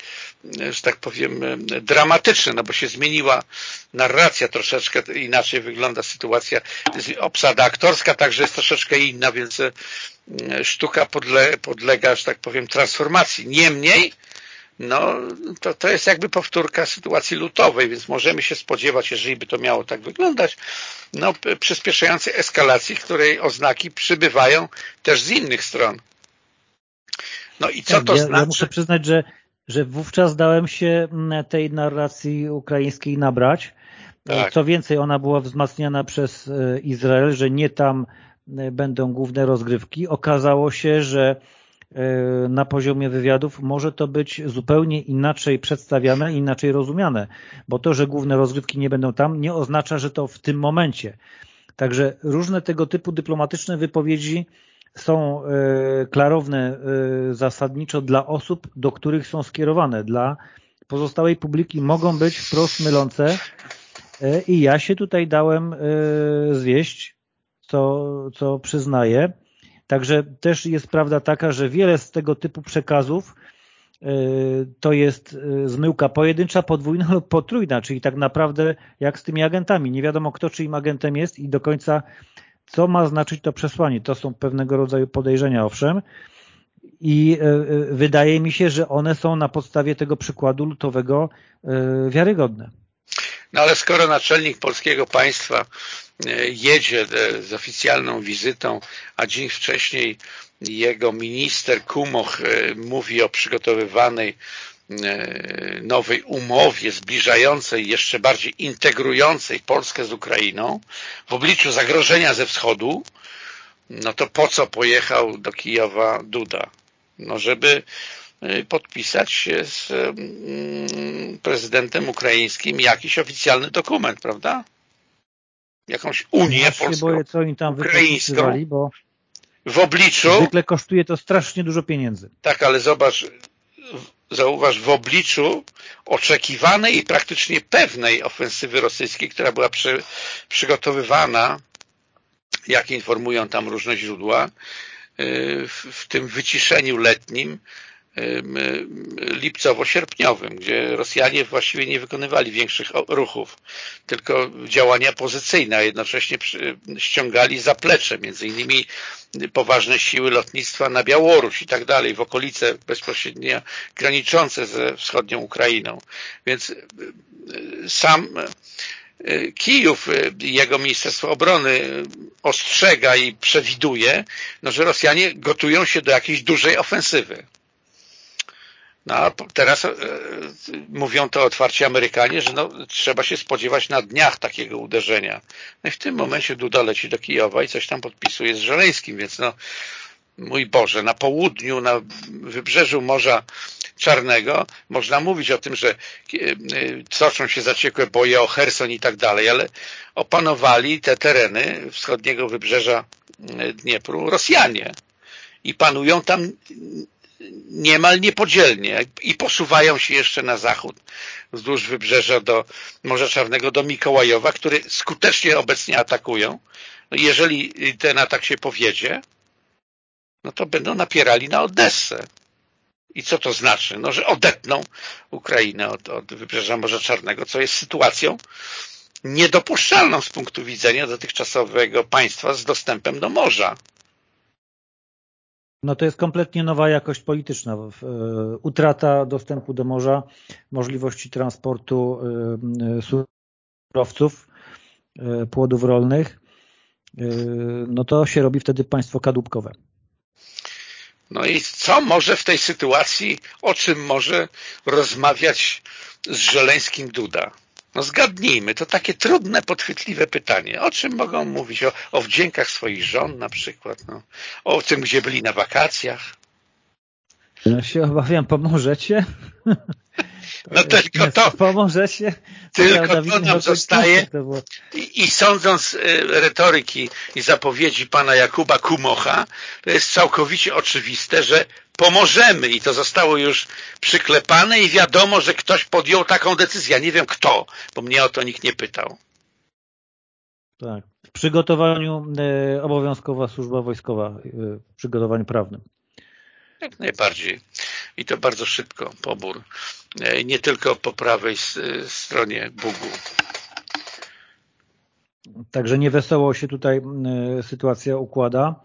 że tak powiem, dramatyczne, no bo się zmieniła narracja troszeczkę, inaczej wygląda sytuacja. Obsada aktorska także jest troszeczkę inna, więc e, sztuka podle, podlega, że tak powiem, transformacji. Niemniej, no to, to jest jakby powtórka sytuacji lutowej, więc możemy się spodziewać, jeżeli by to miało tak wyglądać, no przyspieszającej eskalacji, której oznaki przybywają też z innych stron. No i co tak, to ja, znaczy? Ja muszę przyznać, że, że wówczas dałem się mm, tej narracji ukraińskiej nabrać. Tak. Co więcej, ona była wzmacniana przez e, Izrael, że nie tam e, będą główne rozgrywki. Okazało się, że na poziomie wywiadów może to być zupełnie inaczej przedstawiane, inaczej rozumiane, bo to, że główne rozgrywki nie będą tam, nie oznacza, że to w tym momencie. Także różne tego typu dyplomatyczne wypowiedzi są e, klarowne e, zasadniczo dla osób, do których są skierowane. Dla pozostałej publiki mogą być wprost mylące i ja się tutaj dałem zwieść, co, co przyznaję. Także też jest prawda taka, że wiele z tego typu przekazów e, to jest e, zmyłka pojedyncza, podwójna lub potrójna, czyli tak naprawdę jak z tymi agentami. Nie wiadomo kto czyim agentem jest i do końca co ma znaczyć to przesłanie. To są pewnego rodzaju podejrzenia, owszem. I e, wydaje mi się, że one są na podstawie tego przykładu lutowego wiarygodne. No ale skoro naczelnik polskiego państwa jedzie e, z oficjalną wizytą, a dzień wcześniej jego minister Kumoch e, mówi o przygotowywanej nowej umowie zbliżającej, jeszcze bardziej integrującej Polskę z Ukrainą w obliczu zagrożenia ze wschodu, no to po co pojechał do Kijowa Duda? No żeby podpisać się z mm, prezydentem ukraińskim jakiś oficjalny dokument, prawda? Jakąś Unię ja polską, boję, co oni tam ukraińską, bo w obliczu... Zwykle kosztuje to strasznie dużo pieniędzy. Tak, ale zobacz, zauważ, w obliczu oczekiwanej i praktycznie pewnej ofensywy rosyjskiej, która była przy, przygotowywana, jak informują tam różne źródła, y, w, w tym wyciszeniu letnim lipcowo-sierpniowym, gdzie Rosjanie właściwie nie wykonywali większych ruchów, tylko działania pozycyjne, a jednocześnie ściągali zaplecze, między innymi poważne siły lotnictwa na Białoruś i tak dalej, w okolice bezpośrednio graniczące ze wschodnią Ukrainą. Więc sam Kijów, jego Ministerstwo Obrony ostrzega i przewiduje, no, że Rosjanie gotują się do jakiejś dużej ofensywy. No a teraz e, mówią to otwarcie Amerykanie, że no, trzeba się spodziewać na dniach takiego uderzenia. No i w tym momencie Duda leci do Kijowa i coś tam podpisuje z Żeleńskim, więc no mój Boże, na południu, na wybrzeżu Morza Czarnego można mówić o tym, że e, toczą się zaciekłe boje o Herson i tak dalej, ale opanowali te tereny wschodniego wybrzeża e, Dniepru Rosjanie i panują tam niemal niepodzielnie i posuwają się jeszcze na zachód wzdłuż wybrzeża do Morza Czarnego, do Mikołajowa, który skutecznie obecnie atakują. No jeżeli ten atak się powiedzie, no to będą napierali na Odessę. I co to znaczy? No, że odetną Ukrainę od, od wybrzeża Morza Czarnego, co jest sytuacją niedopuszczalną z punktu widzenia dotychczasowego państwa z dostępem do morza. No to jest kompletnie nowa jakość polityczna. Utrata dostępu do morza, możliwości transportu e, e, surowców, płodów rolnych, no to się robi wtedy państwo kadłubkowe. No i co może w tej sytuacji, o czym może rozmawiać z Żeleńskim Duda? No zgadnijmy, to takie trudne, podchwytliwe pytanie. O czym mogą mówić? O, o wdziękach swoich żon na przykład, no. o tym, gdzie byli na wakacjach. Ja się obawiam, pomożecie? No tylko to. Pomożecie? Tylko to nam zostaje. I, I, sądząc y, retoryki i zapowiedzi pana Jakuba Kumocha, to jest całkowicie oczywiste, że pomożemy i to zostało już przyklepane i wiadomo, że ktoś podjął taką decyzję. Ja nie wiem kto, bo mnie o to nikt nie pytał. Tak. W przygotowaniu e, obowiązkowa służba wojskowa, e, w przygotowaniu prawnym. Jak najbardziej. I to bardzo szybko, pobór. E, nie tylko po prawej stronie Bugu. Także niewesoło się tutaj sytuacja układa.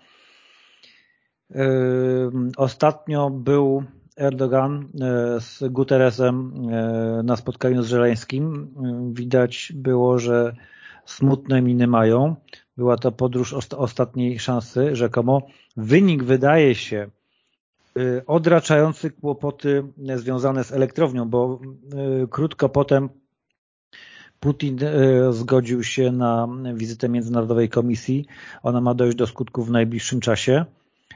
Ostatnio był Erdogan e, z Guterresem e, na spotkaniu z Żeleńskim. Widać było, że smutne miny mają. Była to podróż ostatniej szansy, rzekomo. Wynik wydaje się e, odraczający kłopoty związane z elektrownią, bo krótko potem Putin zgodził się na wizytę Międzynarodowej Komisji. Ona ma dojść do skutku w najbliższym czasie.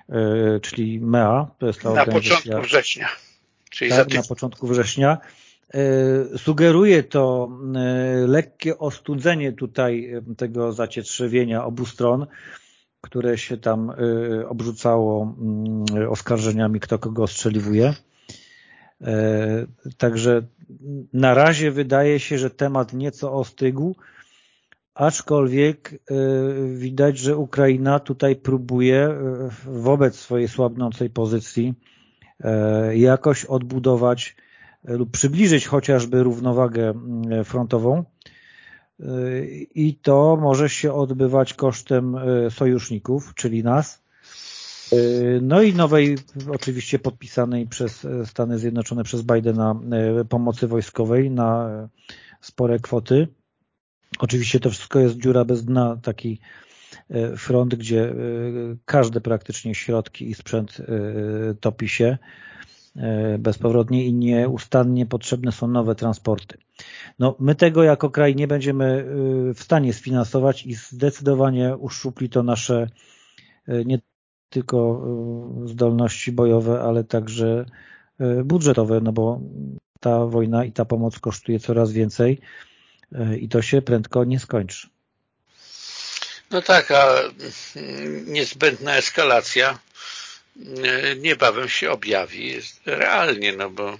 E, czyli MEA, to jest ta Na początku września. Czyli tak, na początku września. E, sugeruje to e, lekkie ostudzenie tutaj tego zacietrzewienia obu stron, które się tam obrzucało mm, oskarżeniami, kto kogo ostrzeliwuje. Także na razie wydaje się, że temat nieco ostygł, aczkolwiek e, widać, że Ukraina tutaj próbuje e, wobec swojej słabnącej pozycji e, jakoś odbudować lub przybliżyć chociażby równowagę frontową i to może się odbywać kosztem sojuszników, czyli nas, no i nowej, oczywiście podpisanej przez Stany Zjednoczone, przez Bidena pomocy wojskowej na spore kwoty. Oczywiście to wszystko jest dziura bez dna, taki e, front, gdzie e, każde praktycznie środki i sprzęt e, topi się bezpowrotnie i nieustannie potrzebne są nowe transporty. No, my tego jako kraj nie będziemy w stanie sfinansować i zdecydowanie uszczupli to nasze nie tylko zdolności bojowe, ale także budżetowe, no bo ta wojna i ta pomoc kosztuje coraz więcej i to się prędko nie skończy. No tak, a niezbędna eskalacja e, niebawem się objawi realnie, no bo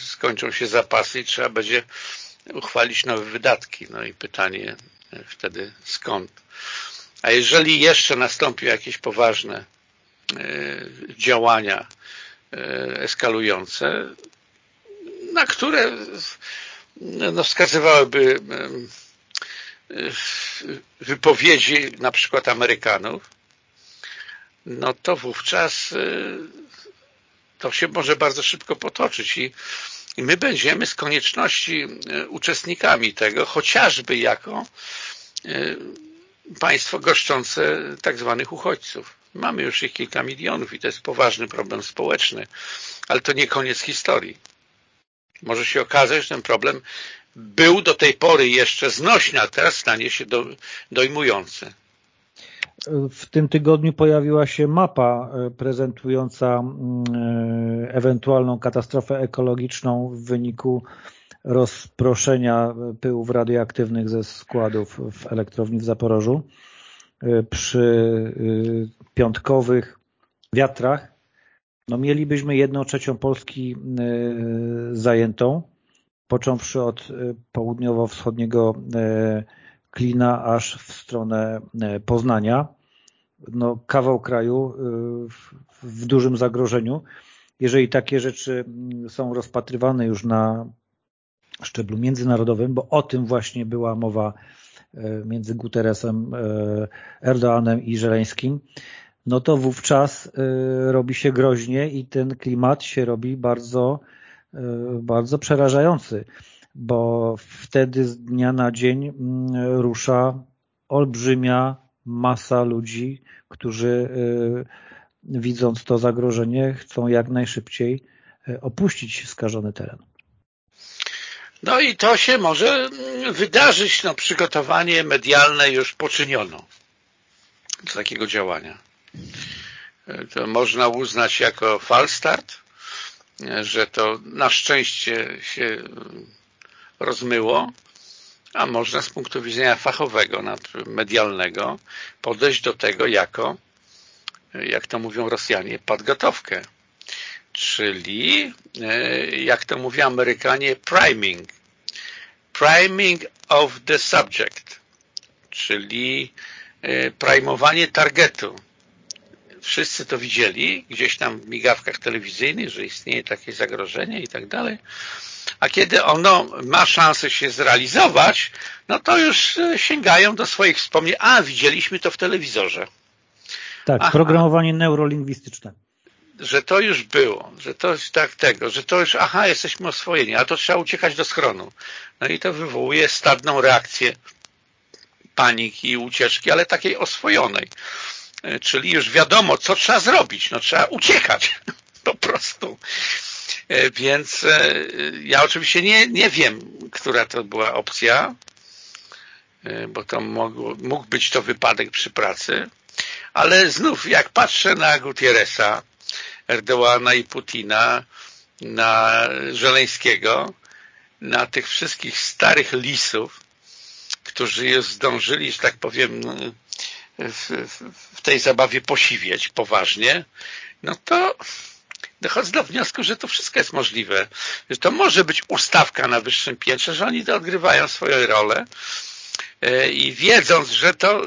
skończą się zapasy i trzeba będzie uchwalić nowe wydatki. No i pytanie e, wtedy skąd? A jeżeli jeszcze nastąpią jakieś poważne działania eskalujące, na które no, wskazywałyby wypowiedzi na przykład Amerykanów, no to wówczas to się może bardzo szybko potoczyć i my będziemy z konieczności uczestnikami tego, chociażby jako państwo goszczące tak zwanych uchodźców. Mamy już ich kilka milionów i to jest poważny problem społeczny, ale to nie koniec historii. Może się okazać, że ten problem był do tej pory jeszcze znośny, a teraz stanie się do, dojmujący. W tym tygodniu pojawiła się mapa e, prezentująca mm, e, ewentualną katastrofę ekologiczną w wyniku rozproszenia pyłów radioaktywnych ze składów w elektrowni w Zaporożu e, przy piątkowych wiatrach no mielibyśmy jedną trzecią Polski zajętą, począwszy od południowo-wschodniego Klina aż w stronę e, Poznania. No, kawał kraju e, w, dużym zagrożeniu. Jeżeli takie rzeczy mm, są rozpatrywane już na szczeblu międzynarodowym, bo o tym właśnie była mowa e, między Guterresem, Erdoanem i Żeleńskim, no to wówczas robi się groźnie i ten klimat się robi bardzo, bardzo przerażający bo wtedy z dnia na dzień mm, rusza olbrzymia masa ludzi, którzy y, widząc to zagrożenie chcą jak najszybciej y, opuścić skażony teren. No i to się może mm, wydarzyć, no przygotowanie medialne już poczyniono do takiego działania. To można uznać jako falstart, że to na szczęście się rozmyło, a można z punktu widzenia fachowego, medialnego podejść do tego jako, jak to mówią Rosjanie, podgotowkę. Czyli, e, jak to mówią Amerykanie, priming. Priming of the subject, czyli e, primowanie targetu. Wszyscy to widzieli, gdzieś tam w migawkach telewizyjnych, że istnieje takie zagrożenie i tak dalej a kiedy ono ma szansę się zrealizować, no to już e, sięgają do swoich wspomnień. A, widzieliśmy to w telewizorze. Tak, Aha. programowanie neurolingwistyczne. Że to już było, że to jest tak tego, że to już, aha, jesteśmy oswojeni, a to trzeba uciekać do schronu. No i to wywołuje stadną reakcję paniki i ucieczki, ale takiej oswojonej. E, czyli już wiadomo, co trzeba zrobić. No trzeba uciekać po prostu. E, więc e, ja oczywiście nie, nie wiem, która to była opcja, bo to mógł, mógł być to wypadek przy pracy, ale znów jak patrzę na Gutierresa, Erdoana i Putina, na Żeleńskiego, na tych wszystkich starych lisów, którzy już zdążyli, że tak powiem, w, w tej zabawie posiwieć poważnie, no to dochodzę do wniosku, że to wszystko jest możliwe. Że to może być ustawka na wyższym piętrze, że oni to odgrywają swoją rolę e, i wiedząc, że to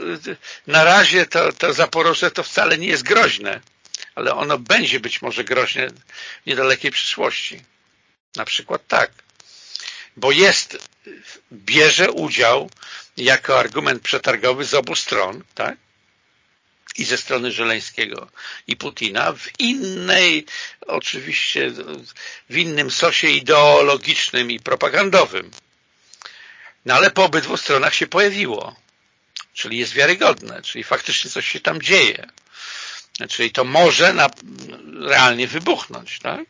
na razie to, to Zaporoże to wcale nie jest groźne, ale ono będzie być może groźne w niedalekiej przyszłości. Na przykład tak. Bo jest, bierze udział jako argument przetargowy z obu stron, tak? I ze strony Żeleńskiego i Putina w innej, oczywiście w innym sosie ideologicznym i propagandowym. No ale po obydwu stronach się pojawiło. Czyli jest wiarygodne, czyli faktycznie coś się tam dzieje. Czyli to może na, realnie wybuchnąć, tak?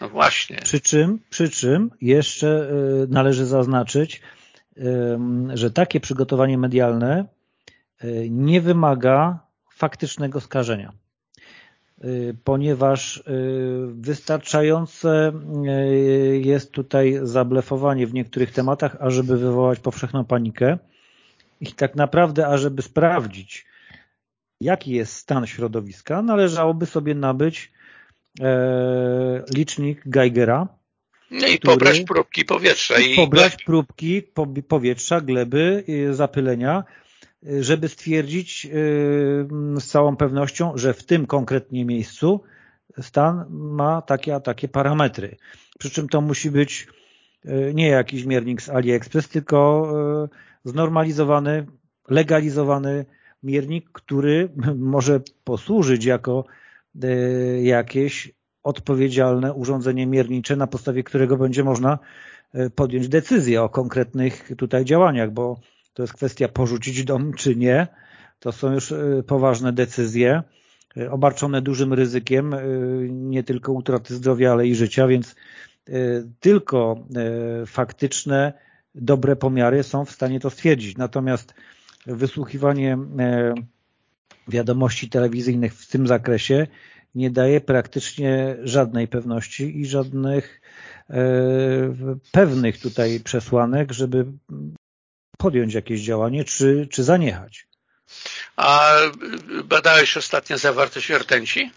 No właśnie. Przy czym, przy czym jeszcze y, należy zaznaczyć, że takie przygotowanie medialne nie wymaga faktycznego skażenia, y, ponieważ y, wystarczające jest tutaj zablefowanie w niektórych tematach, ażeby wywołać powszechną panikę i tak naprawdę, ażeby sprawdzić, jaki jest stan środowiska, należałoby sobie nabyć e, licznik Geigera, no i pobrać próbki powietrza. I pobrać próbki powietrza, gleby, zapylenia, żeby stwierdzić yy, z całą pewnością, że w tym konkretnie miejscu stan ma takie a takie parametry. Przy czym to musi być nie jakiś miernik z AliExpress, tylko znormalizowany, legalizowany miernik, który może posłużyć jako jakieś odpowiedzialne urządzenie miernicze, na podstawie którego będzie można podjąć decyzję o konkretnych tutaj działaniach, bo to jest kwestia porzucić dom czy nie. To są już e, poważne decyzje, e, obarczone dużym ryzykiem, nie tylko utraty zdrowia, ale i życia, więc tylko faktyczne, dobre pomiary są w stanie to stwierdzić. Natomiast wysłuchiwanie wiadomości telewizyjnych w tym zakresie nie daje praktycznie żadnej pewności i żadnych pewnych tutaj przesłanek, żeby podjąć jakieś działanie, czy, czy zaniechać. A badałeś ostatnio zawartość rtęci?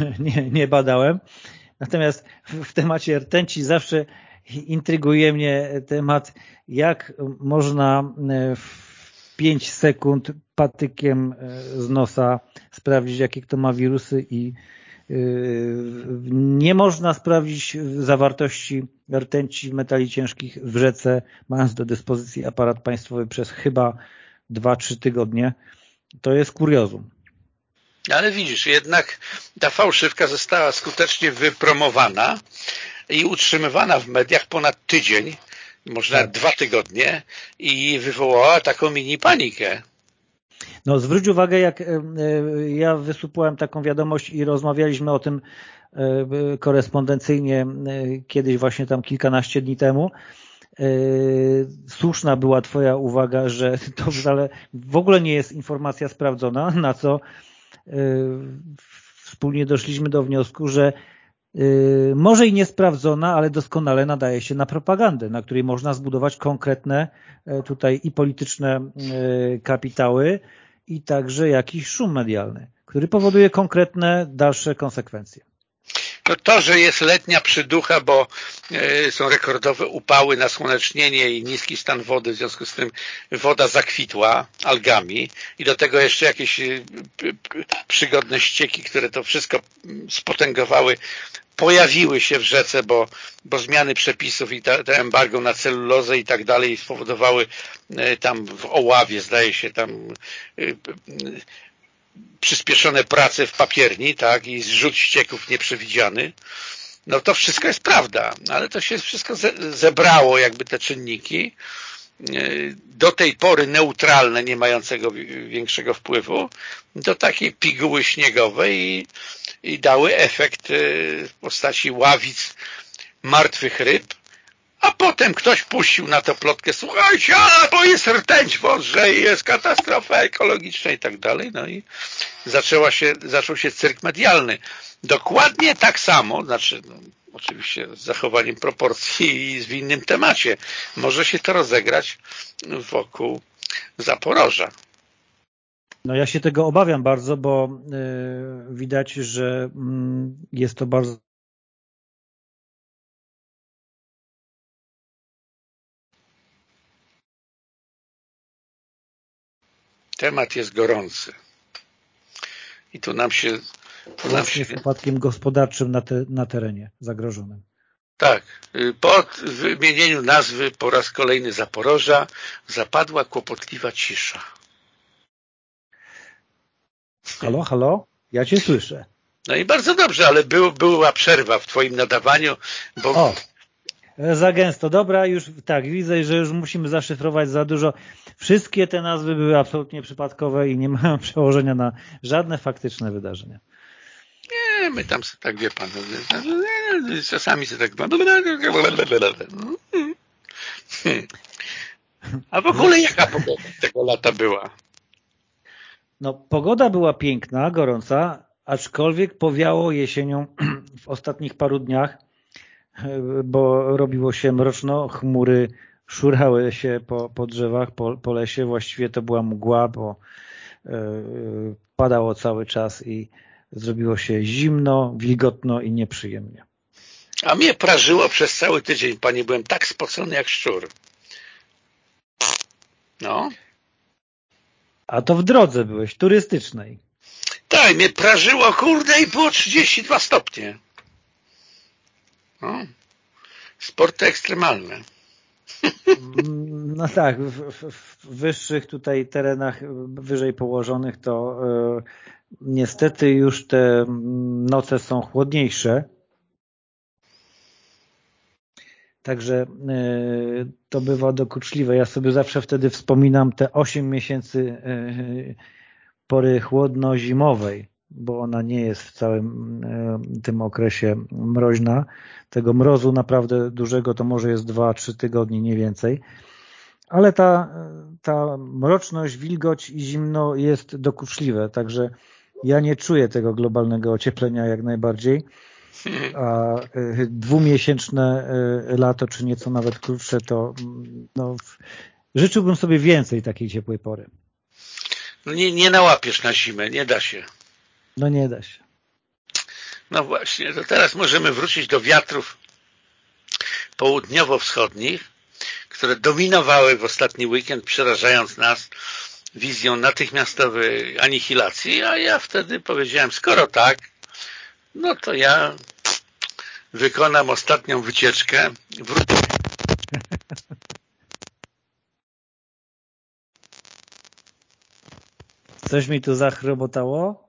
Nie, nie badałem. Natomiast w, temacie rtęci zawsze intryguje mnie temat, jak można w 5 sekund patykiem e, z nosa sprawdzić, jakie kto ma wirusy i e, nie można sprawdzić zawartości rtęci metali ciężkich w rzece, mając do dyspozycji aparat państwowy przez chyba 2-3 tygodnie. To jest kuriozum. Ale widzisz, jednak ta fałszywka została skutecznie wypromowana i utrzymywana w mediach ponad tydzień może tak. dwa tygodnie i wywołała taką mini panikę. No zwróć uwagę, jak e, ja wysupłałem taką wiadomość i rozmawialiśmy o tym e, korespondencyjnie e, kiedyś właśnie tam kilkanaście dni temu. Słuszna była twoja uwaga, że to wcale w ogóle nie jest informacja sprawdzona, na co wspólnie doszliśmy do wniosku, że może i niesprawdzona, ale doskonale nadaje się na propagandę, na której można zbudować konkretne e, tutaj i polityczne e, kapitały i także jakiś szum medialny, który powoduje konkretne dalsze konsekwencje. No to, że jest letnia przyducha, bo e, są rekordowe upały, nasłonecznienie i niski stan wody, w związku z tym woda zakwitła algami i do tego jeszcze jakieś przygodne ścieki, które to wszystko spotęgowały pojawiły się w rzece, bo, bo zmiany przepisów i te, embargo na celulozę i tak dalej spowodowały e, tam w Oławie, zdaje się, tam e, e, przyspieszone prace w papierni, tak, i zrzut ścieków nieprzewidziany, no to wszystko jest prawda, ale to się wszystko zebrało, jakby te czynniki, do tej pory neutralne, nie mającego większego wpływu, do takiej piguły śniegowej i i dały efekt y, w postaci ławic martwych ryb, a potem ktoś puścił na to plotkę, słuchajcie, a bo jest rtęć w Odrze i jest katastrofa ekologiczna i tak dalej, no i zaczęła się, zaczął się cyrk medialny. Dokładnie tak samo, znaczy no, oczywiście z zachowaniem proporcji i w innym temacie, może się to rozegrać wokół Zaporoża. No ja się tego obawiam bardzo, bo y, widać, że y, jest to bardzo Temat jest gorący. I tu nam się... Tu nam się... wypadkiem gospodarczym na, te, na terenie zagrożonym. Tak. Po wymienieniu nazwy po raz kolejny Zaporoża zapadła kłopotliwa cisza. Halo, halo? Ja cię słyszę. No i bardzo dobrze, ale był, była przerwa w twoim nadawaniu, bo... O, za gęsto. Dobra, już tak, widzę, że już musimy zaszyfrować za dużo. Wszystkie te nazwy były absolutnie przypadkowe i nie mają przełożenia na żadne faktyczne wydarzenia. Nie, my tam sobie tak, wie pan, czasami sobie tak... A w ogóle jaka pogoda tego lata była? No, pogoda była piękna, gorąca, aczkolwiek powiało jesienią w ostatnich paru dniach, bo robiło się mroczno, chmury szurały się po, po drzewach, po, po lesie, właściwie to była mgła, bo yy, padało cały czas i zrobiło się zimno, wilgotno i nieprzyjemnie. A mnie prażyło przez cały tydzień, panie, byłem tak spocony jak szczur. No. A to w drodze byłeś, turystycznej. Tak, mnie prażyło, kurde, i było 32 stopnie. No. Sporty ekstremalne. No tak, w, w, w, wyższych tutaj terenach, wyżej położonych, to y, niestety już te noce są chłodniejsze. Także y, to bywa dokuczliwe. Ja sobie zawsze wtedy wspominam te 8 miesięcy y, pory chłodno-zimowej, bo ona nie jest w całym tym okresie mroźna. Tego mrozu naprawdę dużego to może jest 2-3 tygodnie, nie więcej. Ale ta, ta mroczność, wilgoć i zimno jest dokuczliwe, także ja nie czuję tego globalnego ocieplenia jak najbardziej. A y, dwumiesięczne y, lato, czy nieco nawet krótsze, to no, życzyłbym sobie więcej takiej ciepłej pory. No nie, nie nałapiesz na zimę, nie da się. No nie da się. No właśnie, to teraz możemy wrócić do wiatrów południowo-wschodnich, które dominowały w ostatni weekend, przerażając nas wizją natychmiastowej anihilacji, a ja wtedy powiedziałem, skoro tak, no to ja wykonam ostatnią wycieczkę, wrócę. Coś mi tu zachrobotało?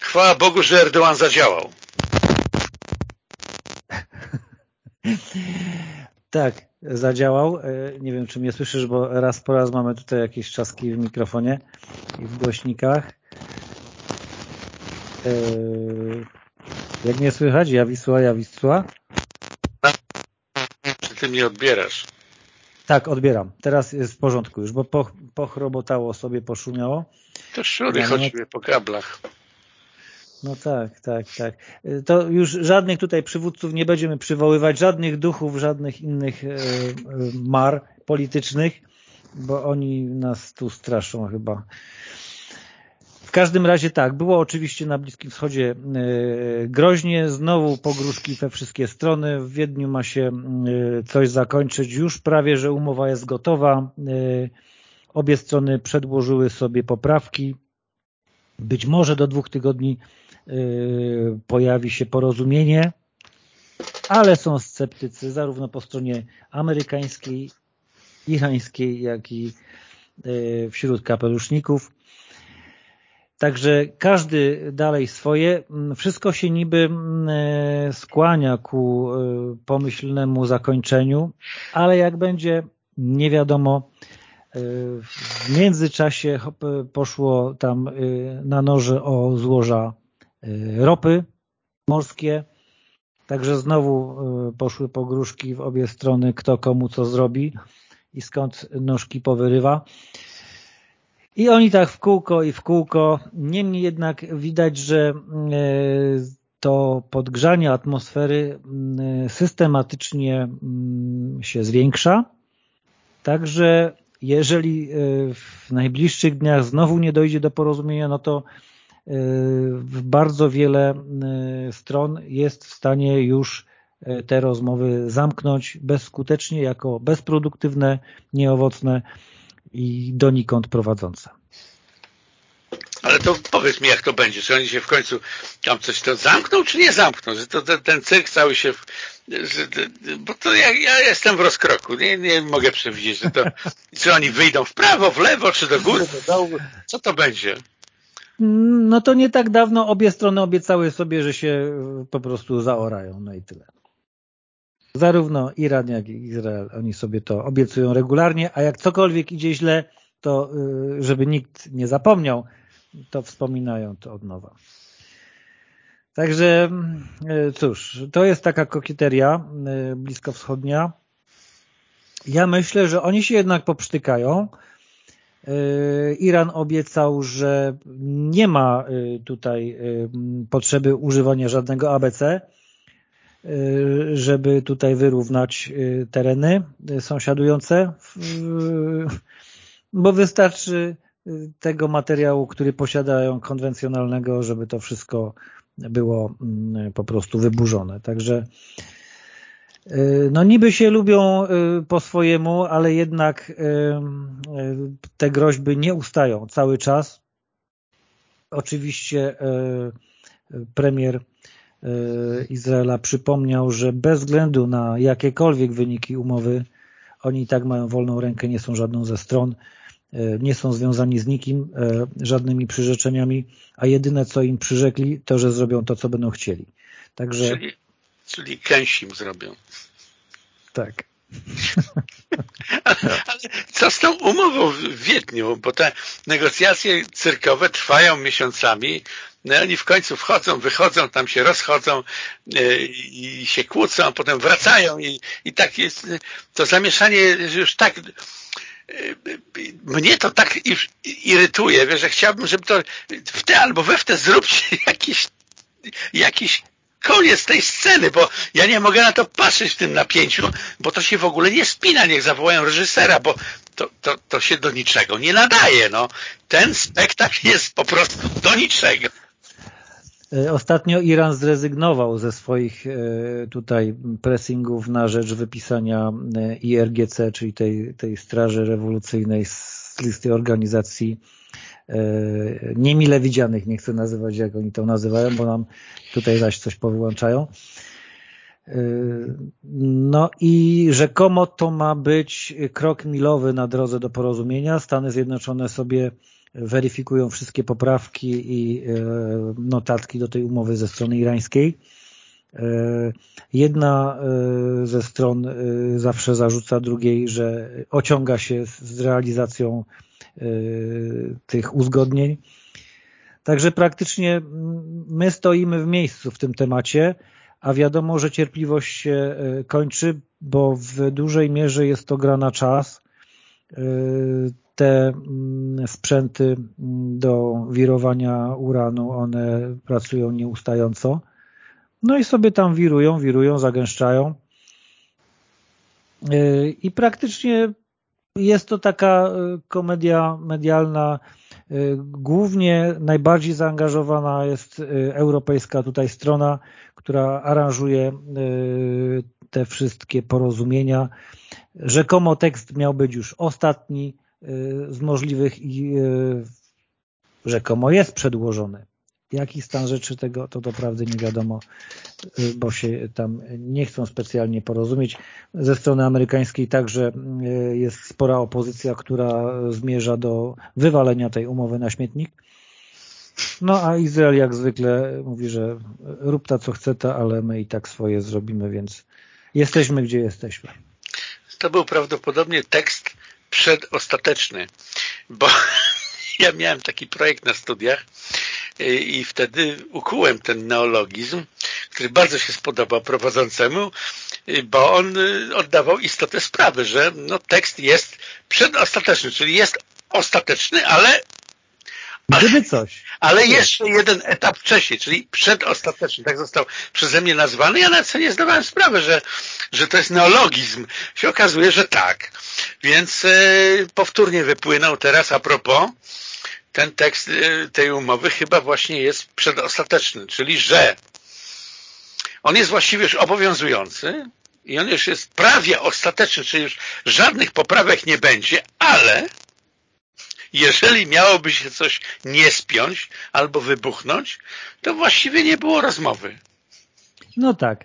Chwała Bogu, że Erdogan zadziałał. Tak, zadziałał. E, nie wiem, czy mnie słyszysz, bo raz po raz mamy tutaj jakieś czaski w mikrofonie i w głośnikach. E, jak mnie słychać? Ja Wisła, ja Wisła. Czy ty mnie odbierasz? Tak, odbieram. Teraz jest w porządku już, bo poch, pochrobotało sobie, poszumiało. To szury ja chodziły po kablach. No tak, tak, tak. To już żadnych tutaj przywódców nie będziemy przywoływać, żadnych duchów, żadnych innych e, mar politycznych, bo oni nas tu straszą chyba. Każdym razie tak, było oczywiście na Bliskim Wschodzie e, groźnie, znowu pogróżki we wszystkie strony, w Wiedniu ma się coś zakończyć, już prawie, że umowa jest gotowa, obie strony przedłożyły sobie poprawki, być może do dwóch tygodni pojawi się porozumienie, ale są sceptycy zarówno po stronie amerykańskiej, irańskiej, jak i wśród kapeluszników. Także każdy dalej swoje. Wszystko się niby y, skłania ku pomyślnemu zakończeniu, ale jak będzie, nie wiadomo. W międzyczasie poszło tam na noże o złoża ropy morskie. Także znowu poszły pogróżki w obie strony, kto komu co zrobi i skąd nóżki powyrywa. I oni tak w kółko i w kółko. Niemniej jednak widać, że y, to podgrzanie atmosfery systematycznie się zwiększa. Także jeżeli w najbliższych dniach znowu nie dojdzie do porozumienia, no to w bardzo wiele stron jest w stanie już te rozmowy zamknąć bezskutecznie, jako bezproduktywne, nieowocne i donikąd prowadzące. Ale to powiedz mi, jak to będzie. Czy oni się w końcu tam coś to zamkną, czy nie zamkną? Że to, ten, ten cyrk cały się... Że, bo to ja, ja, jestem w rozkroku. Nie, nie mogę przewidzieć, że to... Czy oni wyjdą w prawo, w lewo, czy do góry? Co to będzie? No to nie tak dawno obie strony obiecały sobie, że się po prostu zaorają, no i tyle. Zarówno Iran, jak i Izrael, oni sobie to obiecują regularnie, a jak cokolwiek idzie źle, to y, żeby nikt nie zapomniał, to wspominają to od nowa. Także y, cóż, to jest taka kokieteria y, bliskowschodnia. Ja myślę, że oni się jednak poprztykają, Iran obiecał, że nie ma tutaj potrzeby używania żadnego ABC, żeby tutaj wyrównać tereny sąsiadujące, bo wystarczy tego materiału, który posiadają konwencjonalnego, żeby to wszystko było po prostu wyburzone. Także Y, no niby się lubią y, po swojemu, ale jednak y, te groźby nie ustają cały czas. oczywiście premier Izraela przypomniał, że bez względu na jakiekolwiek wyniki umowy, oni i tak mają wolną rękę, nie są żadną ze stron, nie są związani z nikim, żadnymi przyrzeczeniami, a jedyne co im przyrzekli, to że zrobią to, co będą chcieli. Także... Czyli, czyli kęsim zrobią. Tak. Ale co z tą umową w Wiedniu? Bo te negocjacje cyrkowe trwają miesiącami, no oni w końcu wchodzą, wychodzą, tam się rozchodzą e, i się kłócą, potem wracają i, i tak jest, to zamieszanie już tak e, mnie to tak irytuje, wiesz, że chciałbym, żeby to w te albo we w te zróbcie jakiś, jakiś koniec tej sceny, bo ja nie mogę na to patrzeć w tym napięciu, bo to się w ogóle nie spina, niech zawołają reżysera, bo to, to, to się do niczego nie nadaje. No. Ten spektakl jest po prostu do niczego. E, ostatnio Iran zrezygnował ze swoich e, tutaj pressingów na rzecz wypisania e, IRGC, czyli tej, tej Straży Rewolucyjnej z listy organizacji niemile widzianych, nie chcę nazywać jak oni to nazywają, bo nam tutaj zaś coś powyłączają. No i rzekomo to ma być krok milowy na drodze do porozumienia. Stany Zjednoczone sobie weryfikują wszystkie poprawki i e, notatki do tej umowy ze strony irańskiej. E, jedna e, ze stron zawsze zarzuca drugiej, że ociąga się z realizacją tych uzgodnień. Także praktycznie my stoimy w miejscu w tym temacie, a wiadomo, że cierpliwość się kończy, bo w dużej mierze jest to gra na czas te mm, sprzęty mm, do wirowania uranu, one pracują nieustająco. No i sobie tam wirują, wirują, zagęszczają. Y, I praktycznie jest to taka y, komedia medialna. Y, głównie najbardziej zaangażowana jest europejska tutaj strona, która aranżuje te wszystkie porozumienia. Rzekomo tekst miał być już ostatni, z możliwych i e, rzekomo jest przedłożony. Jaki stan rzeczy tego, to doprawdy nie wiadomo, e, bo się tam nie chcą specjalnie porozumieć. Ze strony amerykańskiej także jest spora opozycja, która zmierza do wywalenia tej umowy na śmietnik. No a Izrael jak zwykle mówi, że rób ta co chce ta, ale my i tak swoje zrobimy, więc jesteśmy gdzie jesteśmy. To był prawdopodobnie tekst przedostateczny, bo ja miałem taki projekt na studiach i wtedy ukułem ten neologizm, który bardzo się spodobał prowadzącemu, bo on oddawał istotę sprawy, że no, tekst jest przedostateczny, czyli jest ostateczny, ale Gdyby coś. Ale jeszcze jeden etap wcześniej, czyli przedostateczny, tak został przeze mnie nazwany. Ja nawet sobie nie zdawałem sprawy, że, że to jest neologizm. Się okazuje, że tak. Więc e, powtórnie wypłynął teraz a propos, ten tekst e, tej umowy chyba właśnie jest przedostateczny, czyli że on jest właściwie już obowiązujący i on już jest prawie ostateczny, czyli już żadnych poprawek nie będzie, ale jeżeli miałoby się coś nie spiąć albo wybuchnąć, to właściwie nie było rozmowy. No tak.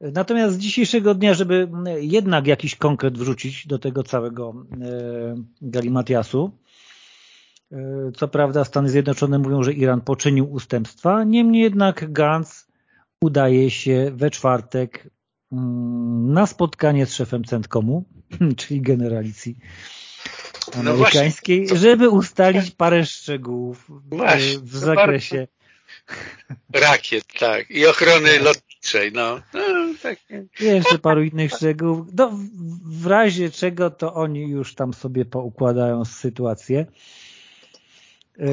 Natomiast z dzisiejszego dnia, żeby jednak jakiś konkret wrzucić do tego całego e, galimatiasu, e, co prawda Stany Zjednoczone mówią, że Iran poczynił ustępstwa, niemniej jednak Gantz udaje się we czwartek mm, na spotkanie z szefem Centkomu, czyli generalicji amerykańskiej, no żeby ustalić parę szczegółów właśnie, w zakresie rakiet, tak, i ochrony lotniczej, no. no tak. Jeszcze paru innych szczegółów. No, w razie czego to oni już tam sobie poukładają sytuację. Yy,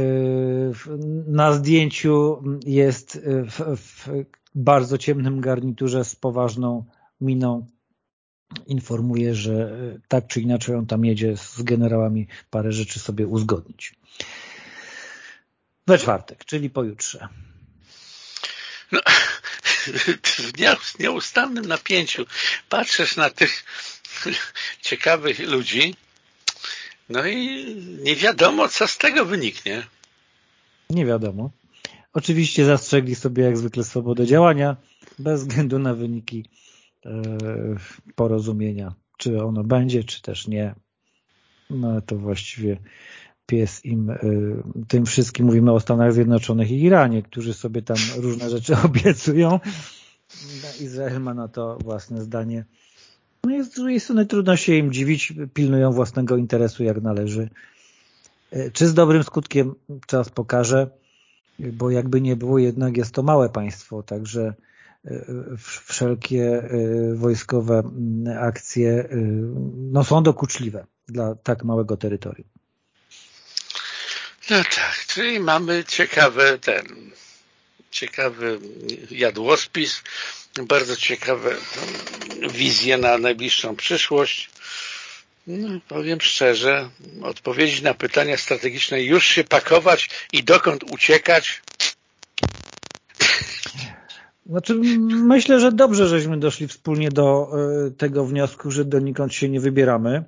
na zdjęciu jest w, w bardzo ciemnym garniturze z poważną miną informuje, że e, tak czy inaczej on tam jedzie z generałami parę rzeczy sobie uzgodnić. We czwartek, czyli pojutrze. No, w nieustannym napięciu patrzysz na tych ciekawych ludzi, no i nie wiadomo, co z tego wyniknie. Nie wiadomo. Oczywiście zastrzegli sobie jak zwykle swobodę działania, bez względu na wyniki porozumienia, czy ono będzie, czy też nie. No to właściwie pies im, e, tym wszystkim mówimy o Stanach Zjednoczonych i Iranie, którzy sobie tam różne rzeczy obiecują. Izrael ma na to własne zdanie. No i z drugiej strony trudno się im dziwić, pilnują własnego interesu jak należy. E, czy z dobrym skutkiem czas pokaże, bo jakby nie było, jednak jest to małe państwo, także e, wszelkie e, wojskowe akcje no, są dokuczliwe dla tak małego terytorium. No tak, czyli mamy ciekawy ten, ciekawy jadłospis, bardzo ciekawe wizje na najbliższą przyszłość. No, powiem szczerze, odpowiedzi na pytania strategiczne już się pakować i dokąd uciekać. Znaczy, myślę, że dobrze, żeśmy doszli wspólnie do e, tego wniosku, że donikąd się nie wybieramy.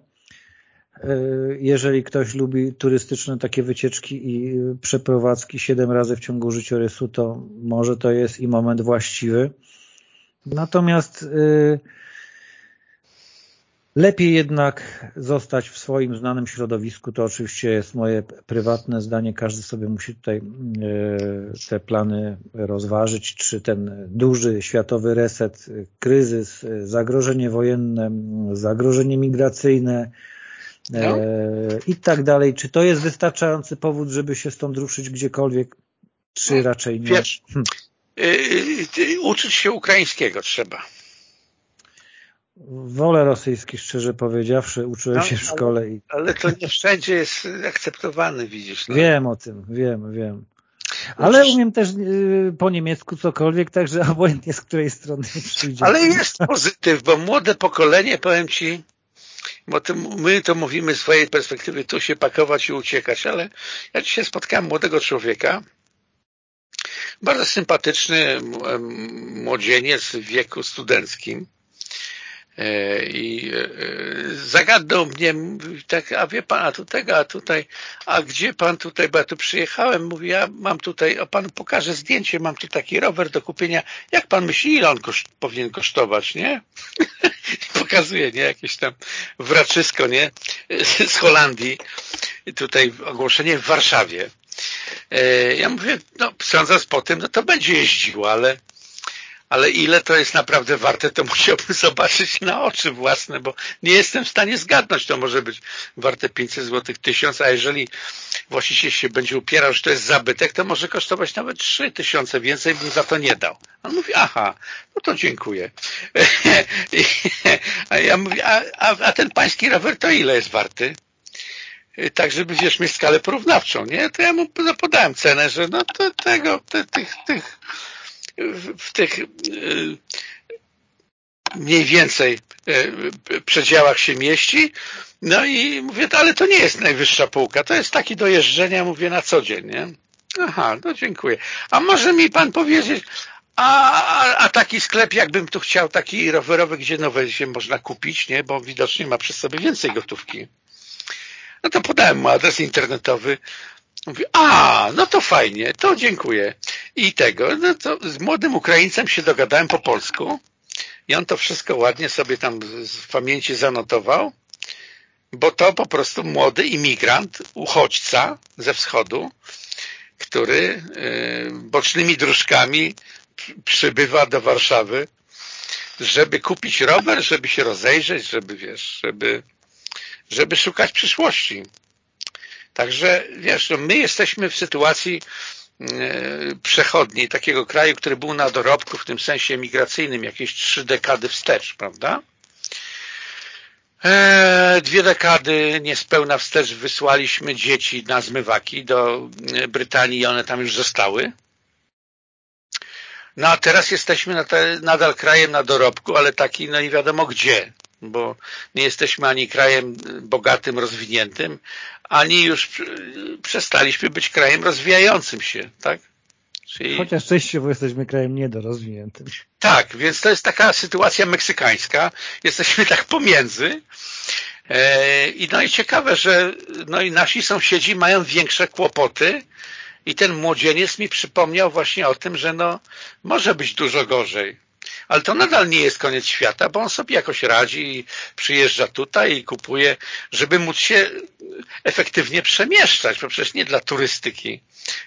E, jeżeli ktoś lubi turystyczne takie wycieczki i przeprowadzki siedem razy w ciągu życiorysu, to może to jest i moment właściwy. Natomiast lepiej jednak zostać w swoim znanym środowisku. To oczywiście jest moje prywatne zdanie. Każdy sobie musi tutaj y, te plany rozważyć, czy ten duży światowy reset, kryzys, zagrożenie wojenne, zagrożenie migracyjne, no. E, i tak dalej. Czy to jest wystarczający powód, żeby się stąd ruszyć gdziekolwiek, czy no, raczej nie? Wiesz, hm. Y, y, uczyć się ukraińskiego trzeba. Wolę rosyjski, szczerze powiedziawszy, uczyłem no, się w szkole. Ale, i... ale to nie wszędzie jest akceptowany, widzisz. No. Wiem o tym, wiem, wiem. Ale umiem też y, po niemiecku cokolwiek, także obojętnie z której strony przyjdzie. Ale jest pozytyw, bo młode pokolenie, powiem Ci, bo to, my to mówimy z swojej perspektywy, tu się pakować i uciekać, ale ja dzisiaj spotkałem młodego człowieka, bardzo sympatyczny młodzieniec w wieku studenckim i e, zagadnął mnie, tak, a wie pan, a tu tego, a tutaj, a gdzie pan tutaj, bo ja tu przyjechałem, mówi, ja mam tutaj, o panu pokażę zdjęcie, mam tu taki rower do kupienia, jak pan myśli, ile on koszt, powinien kosztować, nie? Pokazuje, nie, jakieś tam wraczysko, nie, z Holandii, tutaj ogłoszenie w Warszawie. E, ja mówię, no sądząc po tym, no to będzie jeździło, ale, ale ile to jest naprawdę warte, to musiałbym zobaczyć na oczy własne, bo nie jestem w stanie zgadnąć, to może być warte 500 zł, 1000, a jeżeli właściciel się będzie upierał, że to jest zabytek, to może kosztować nawet 3000, więcej bym za to nie dał. On mówi, aha, no to dziękuję. a ja mówię, a, a, a ten pański rower to ile jest warty? Tak żeby wiesz, mieć skalę porównawczą, nie? To ja mu podałem cenę, że no to tego, te, tych, tych w tych y, mniej więcej y, przedziałach się mieści. No i mówię, ale to nie jest najwyższa półka, to jest taki do jeżdżenia, mówię, na co dzień, nie? Aha, no dziękuję. A może mi pan powiedzieć, a, a, a, taki sklep, jakbym tu chciał taki rowerowy, gdzie nowe się można kupić, nie? Bo widocznie ma przy sobie więcej gotówki. No to podałem mu adres internetowy. Mówi, a, no to fajnie, to dziękuję. I tego, no to z młodym Ukraińcem się dogadałem po polsku i on to wszystko ładnie sobie tam w pamięci zanotował, bo to po prostu młody imigrant, uchodźca ze wschodu, który y, bocznymi dróżkami przybywa do Warszawy, żeby kupić rower, żeby się rozejrzeć, żeby, wiesz, żeby żeby szukać przyszłości. Także wiesz, no my jesteśmy w sytuacji e, przechodniej takiego kraju, który był na dorobku w tym sensie migracyjnym jakieś trzy dekady wstecz, prawda? E, dwie dekady niespełna wstecz wysłaliśmy dzieci na zmywaki do e, Brytanii i one tam już zostały. No a teraz jesteśmy nadal krajem na dorobku, ale taki no nie wiadomo gdzie bo nie jesteśmy ani krajem bogatym, rozwiniętym, ani już przestaliśmy być krajem rozwijającym się, tak? Czyli... Chociaż częściowo jesteśmy krajem niedorozwiniętym. Tak, więc to jest taka sytuacja meksykańska. Jesteśmy tak pomiędzy. E, I no i ciekawe, że no i nasi sąsiedzi mają większe kłopoty i ten młodzieniec mi przypomniał właśnie o tym, że no może być dużo gorzej. Ale to nadal nie jest koniec świata, bo on sobie jakoś radzi i przyjeżdża tutaj i kupuje, żeby móc się efektywnie przemieszczać, bo przecież nie dla turystyki.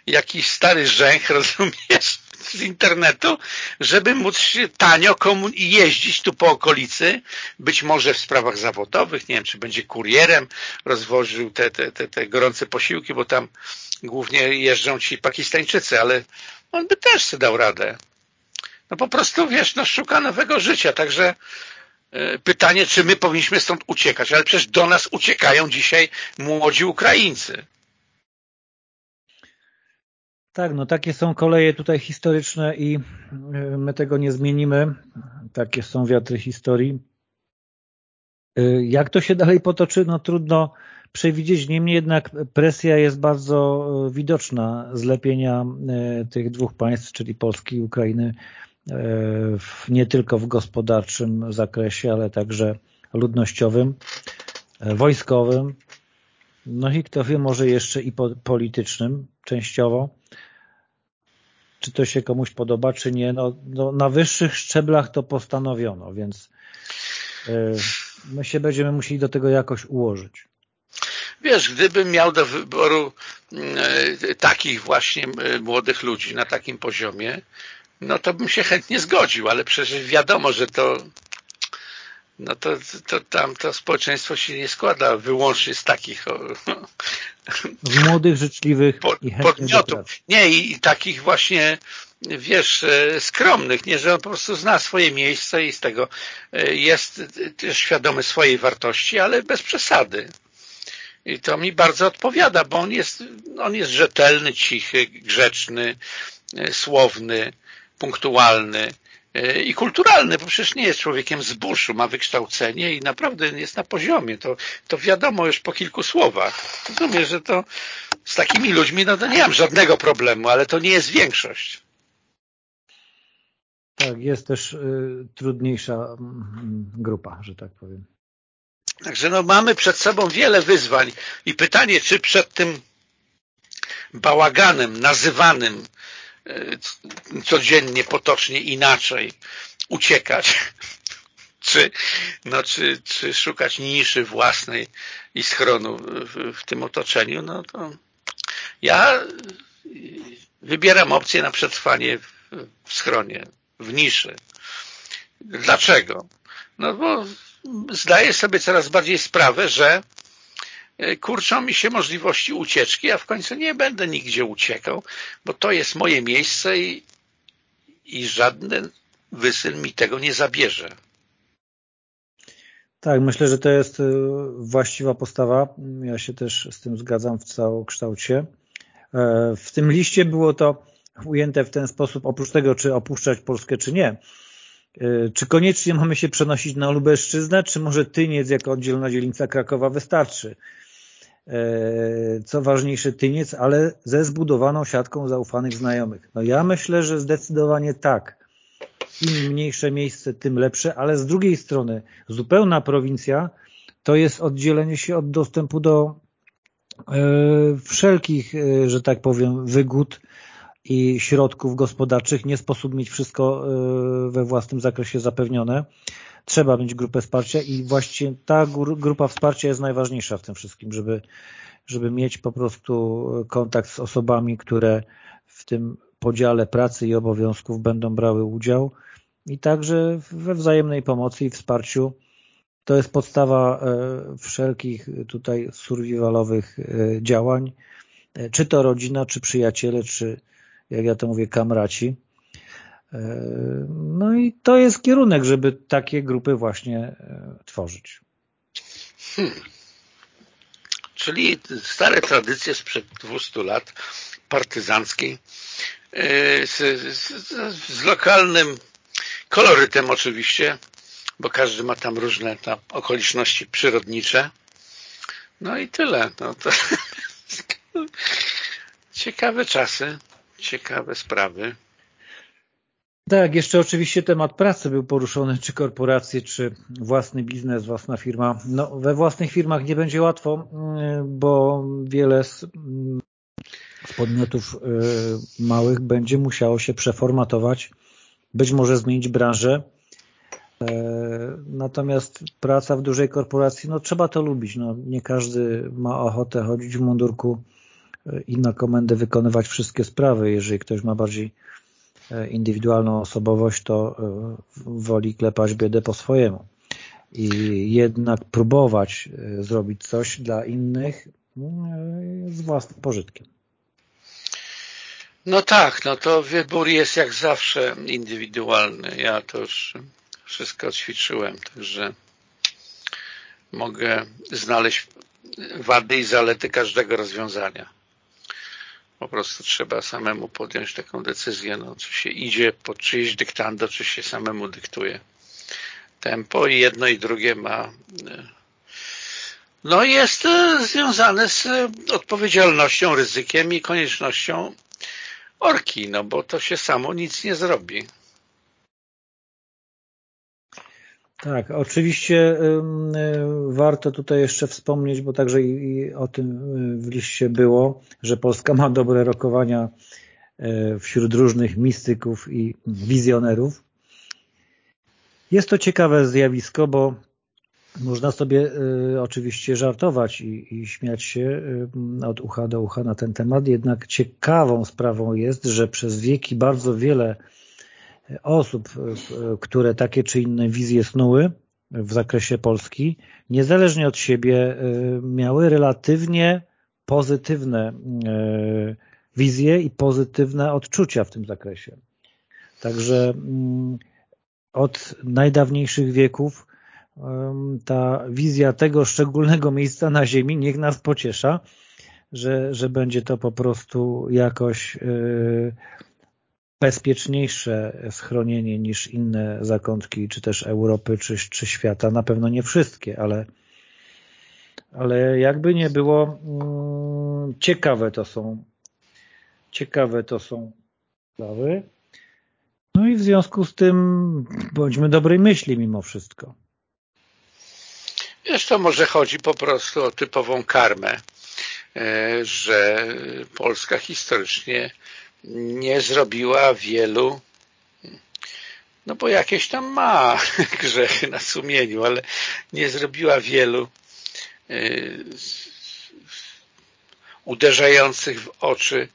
Jakiś stary rzęch, rozumiesz, z internetu, żeby móc tanio jeździć tu po okolicy, być może w sprawach zawodowych, nie wiem, czy będzie kurierem, rozwoził te, te, te, te gorące posiłki, bo tam głównie jeżdżą ci Pakistańczycy, ale on by też sobie dał radę. No po prostu, wiesz, no szuka nowego życia, także e, pytanie, czy my powinniśmy stąd uciekać, ale przecież do nas uciekają dzisiaj młodzi Ukraińcy. Tak, no takie są koleje tutaj historyczne i e, my tego nie zmienimy. Takie są wiatry historii. E, jak to się dalej potoczy, no trudno przewidzieć, niemniej jednak presja jest bardzo widoczna zlepienia tych dwóch państw, czyli Polski i Ukrainy nie tylko w gospodarczym zakresie, ale także ludnościowym, e, wojskowym, no i kto wie, może jeszcze i politycznym częściowo. Czy to się komuś podoba, czy nie. No, no na wyższych szczeblach to postanowiono, więc e, my się będziemy musieli do tego jakoś ułożyć. Wiesz, gdybym miał do wyboru mm, e, takich właśnie młodych ludzi na takim poziomie, no to bym się chętnie zgodził, ale przecież wiadomo, że to no to, to tam to społeczeństwo się nie składa wyłącznie z takich młodych, życzliwych po, i podmiotów. Nie, i, i, takich właśnie wiesz, e, skromnych, nie, że on po prostu zna swoje miejsce i z tego e, jest też świadomy swojej wartości, ale bez przesady. I to mi bardzo odpowiada, bo on jest, on jest rzetelny, cichy, grzeczny, e, słowny, punktualny e, i kulturalny, bo przecież nie jest człowiekiem z buszu, ma wykształcenie i naprawdę jest na poziomie. To, to wiadomo już po kilku słowach. Rozumiem, że to z takimi ludźmi no to nie mam żadnego problemu, ale to nie jest większość. Tak, jest też y, trudniejsza y, grupa, że tak powiem. Także no mamy przed sobą wiele wyzwań i pytanie, czy przed tym bałaganem nazywanym codziennie, potocznie inaczej uciekać, czy, no, czy, czy szukać niszy własnej i schronu w, w tym otoczeniu, no to ja wybieram opcję na przetrwanie w, schronie, w niszy. Dlaczego? No bo zdaję sobie coraz bardziej sprawę, że kurczą mi się możliwości ucieczki, a w końcu nie będę nigdzie uciekał, bo to jest moje miejsce i, i żaden wysyn mi tego nie zabierze. Tak, myślę, że to jest e, właściwa postawa. Ja się też z tym zgadzam w całokształcie. E, w tym liście było to ujęte w ten sposób, oprócz tego, czy opuszczać Polskę, czy nie. Czy koniecznie mamy się przenosić na Lubelszczyznę, czy może Tyniec jako oddzielna dzielnica Krakowa wystarczy? E, co ważniejsze tyniec, ale ze zbudowaną siatką zaufanych znajomych. No ja myślę, że zdecydowanie tak. Im mniejsze miejsce, tym lepsze, ale z drugiej strony zupełna prowincja to jest oddzielenie się od dostępu do e, wszelkich, e, że tak powiem, wygód i środków gospodarczych. Nie sposób mieć wszystko we własnym zakresie zapewnione trzeba mieć grupę wsparcia i właściwie ta grupa wsparcia jest najważniejsza w tym wszystkim, żeby, żeby mieć po prostu kontakt z osobami, które w tym podziale pracy i obowiązków będą brały udział i także we wzajemnej pomocy i wsparciu. To jest podstawa e, wszelkich tutaj survivalowych e, działań, e, czy to rodzina, czy przyjaciele, czy jak ja to mówię, kamraci. E, no i to jest kierunek, żeby takie grupy właśnie e, tworzyć. Hmm. Czyli stare tradycje sprzed 200 lat partyzanckiej e, z, z, z lokalnym kolorytem oczywiście, bo każdy ma tam różne tam okoliczności przyrodnicze. No i tyle. No to ciekawe czasy, ciekawe sprawy. Tak, jeszcze oczywiście temat pracy był poruszony, czy korporacje, czy własny biznes, własna firma. No, we własnych firmach nie będzie łatwo, mm, bo wiele z, mm, podmiotów małych będzie musiało się przeformatować, być może zmienić branżę, Natomiast praca w dużej korporacji, no trzeba to lubić. No, nie każdy ma ochotę chodzić w mundurku i na komendę wykonywać wszystkie sprawy. Jeżeli ktoś ma bardziej e, indywidualną osobowość, to e, woli klepać biedę po swojemu. I jednak próbować e, zrobić coś dla innych z własnym pożytkiem. No tak, no to wybór jest jak zawsze indywidualny. Ja to już wszystko ćwiczyłem, także mogę znaleźć wady i zalety każdego rozwiązania. Po prostu trzeba samemu podjąć taką decyzję, no, czy się idzie pod czyjeś dyktando, czy się samemu dyktuje tempo i jedno i drugie ma no jest e, związane z odpowiedzialnością, ryzykiem i koniecznością orki, no bo to się samo nic nie zrobi. Tak, oczywiście y, warto tutaj jeszcze wspomnieć, bo także i o tym y, w liście było, że Polska ma dobre rokowania y, wśród różnych mistyków i wizjonerów. Jest to ciekawe zjawisko, bo można sobie oczywiście żartować i, i śmiać się od ucha do ucha na ten temat, jednak ciekawą sprawą jest, że przez wieki bardzo wiele osób, które takie czy inne wizje snuły w zakresie Polski, niezależnie od siebie y, miały relatywnie pozytywne y, wizje i pozytywne odczucia w tym zakresie. Także mm, od najdawniejszych wieków ta wizja tego szczególnego miejsca na ziemi niech nas pociesza, że, że będzie to po prostu jakoś bezpieczniejsze schronienie niż inne zakątki, czy też Europy, czy, czy świata. Na pewno nie wszystkie, ale, ale jakby nie było, mm, ciekawe to są ciekawe to są sprawy. No i w związku z tym bądźmy dobrej myśli mimo wszystko. Wiesz, to może chodzi po prostu o typową karmę, e, że Polska historycznie nie zrobiła wielu no bo jakieś tam ma grzechy na sumieniu, ale nie zrobiła wielu y, uderzających w oczy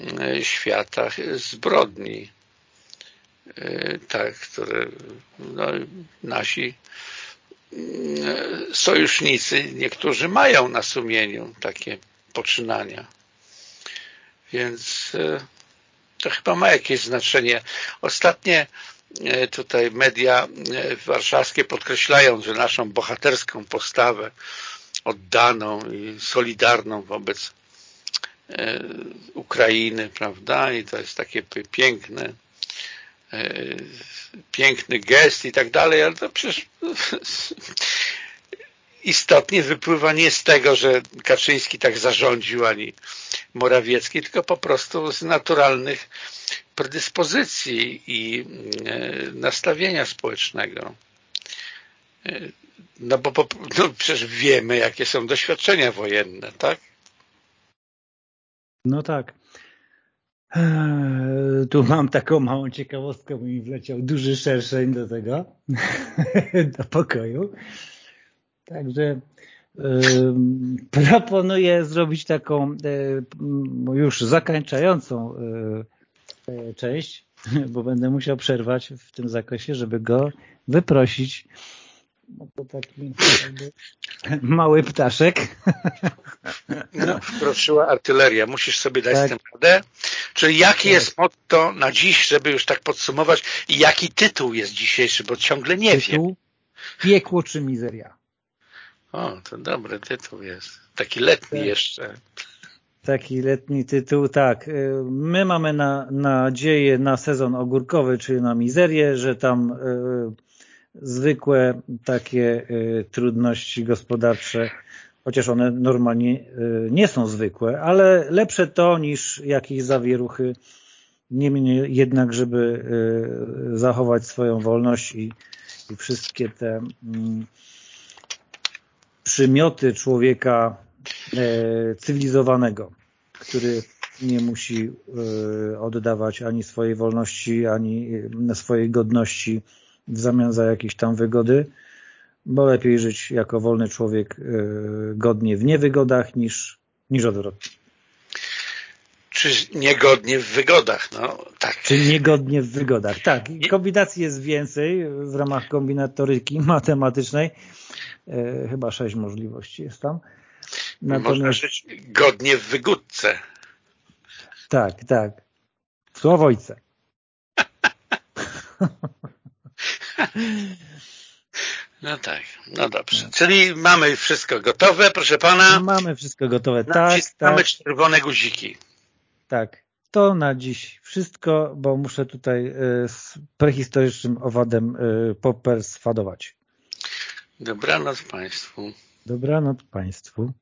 y, świata zbrodni y, tak, które no, nasi sojusznicy niektórzy mają na sumieniu takie poczynania więc e, to chyba ma jakieś znaczenie. Ostatnie e, tutaj media e, warszawskie podkreślają, że naszą bohaterską postawę oddaną i solidarną wobec Ukrainy, prawda? I to jest takie piękne piękny gest i tak dalej, ale to przecież istotnie wypływa nie z tego, że Kaczyński tak zarządził, ani Morawiecki, tylko po prostu z naturalnych predyspozycji i e, nastawienia społecznego. E, no bo no przecież wiemy, jakie są doświadczenia wojenne, tak? No tak. Eee, tu mam taką małą ciekawostkę, bo mi wleciał duży szerszeń do tego, do pokoju. Także proponuję zrobić taką już zakończającą e, część, bo będę musiał przerwać w tym zakresie, żeby go wyprosić. No to taki mały ptaszek. No, wkroczyła artyleria. Musisz sobie dać tak. z tym radę. Czyli jakie tak. jest motto na dziś, żeby już tak podsumować i jaki tytuł jest dzisiejszy, bo ciągle nie tytuł? wiem. Piekło czy mizeria? O, to dobry tytuł jest. Taki letni tak. jeszcze. Taki letni tytuł, tak. Y, my mamy na, nadzieję na sezon ogórkowy, czyli na mizerię, że tam y, zwykłe takie y, trudności gospodarcze, chociaż one normalnie y, nie są zwykłe, ale lepsze to niż jakieś zawieruchy. Niemniej jednak, żeby y, zachować swoją wolność i, i wszystkie te mm, przymioty człowieka e, cywilizowanego, który nie musi oddawać ani swojej wolności, ani swojej godności w zamian za jakieś tam wygody, bo lepiej żyć jako wolny człowiek godnie w niewygodach niż, niż odwrotnie. Czy niegodnie w wygodach, no tak. Czy niegodnie w wygodach, tak. Kombinacji jest więcej w ramach kombinatoryki matematycznej. E, chyba sześć możliwości jest tam. Natomiast... Można żyć godnie w wygódce. Tak, tak. W Słowojce. No tak, no dobrze. Czyli mamy wszystko gotowe, proszę pana. Mamy wszystko gotowe, tak. Mamy tak. czerwone guziki. Tak, to na dziś wszystko, bo muszę tutaj e, z prehistorycznym owadem e, poperswadować. Dobranoc Państwu. Dobranoc Państwu.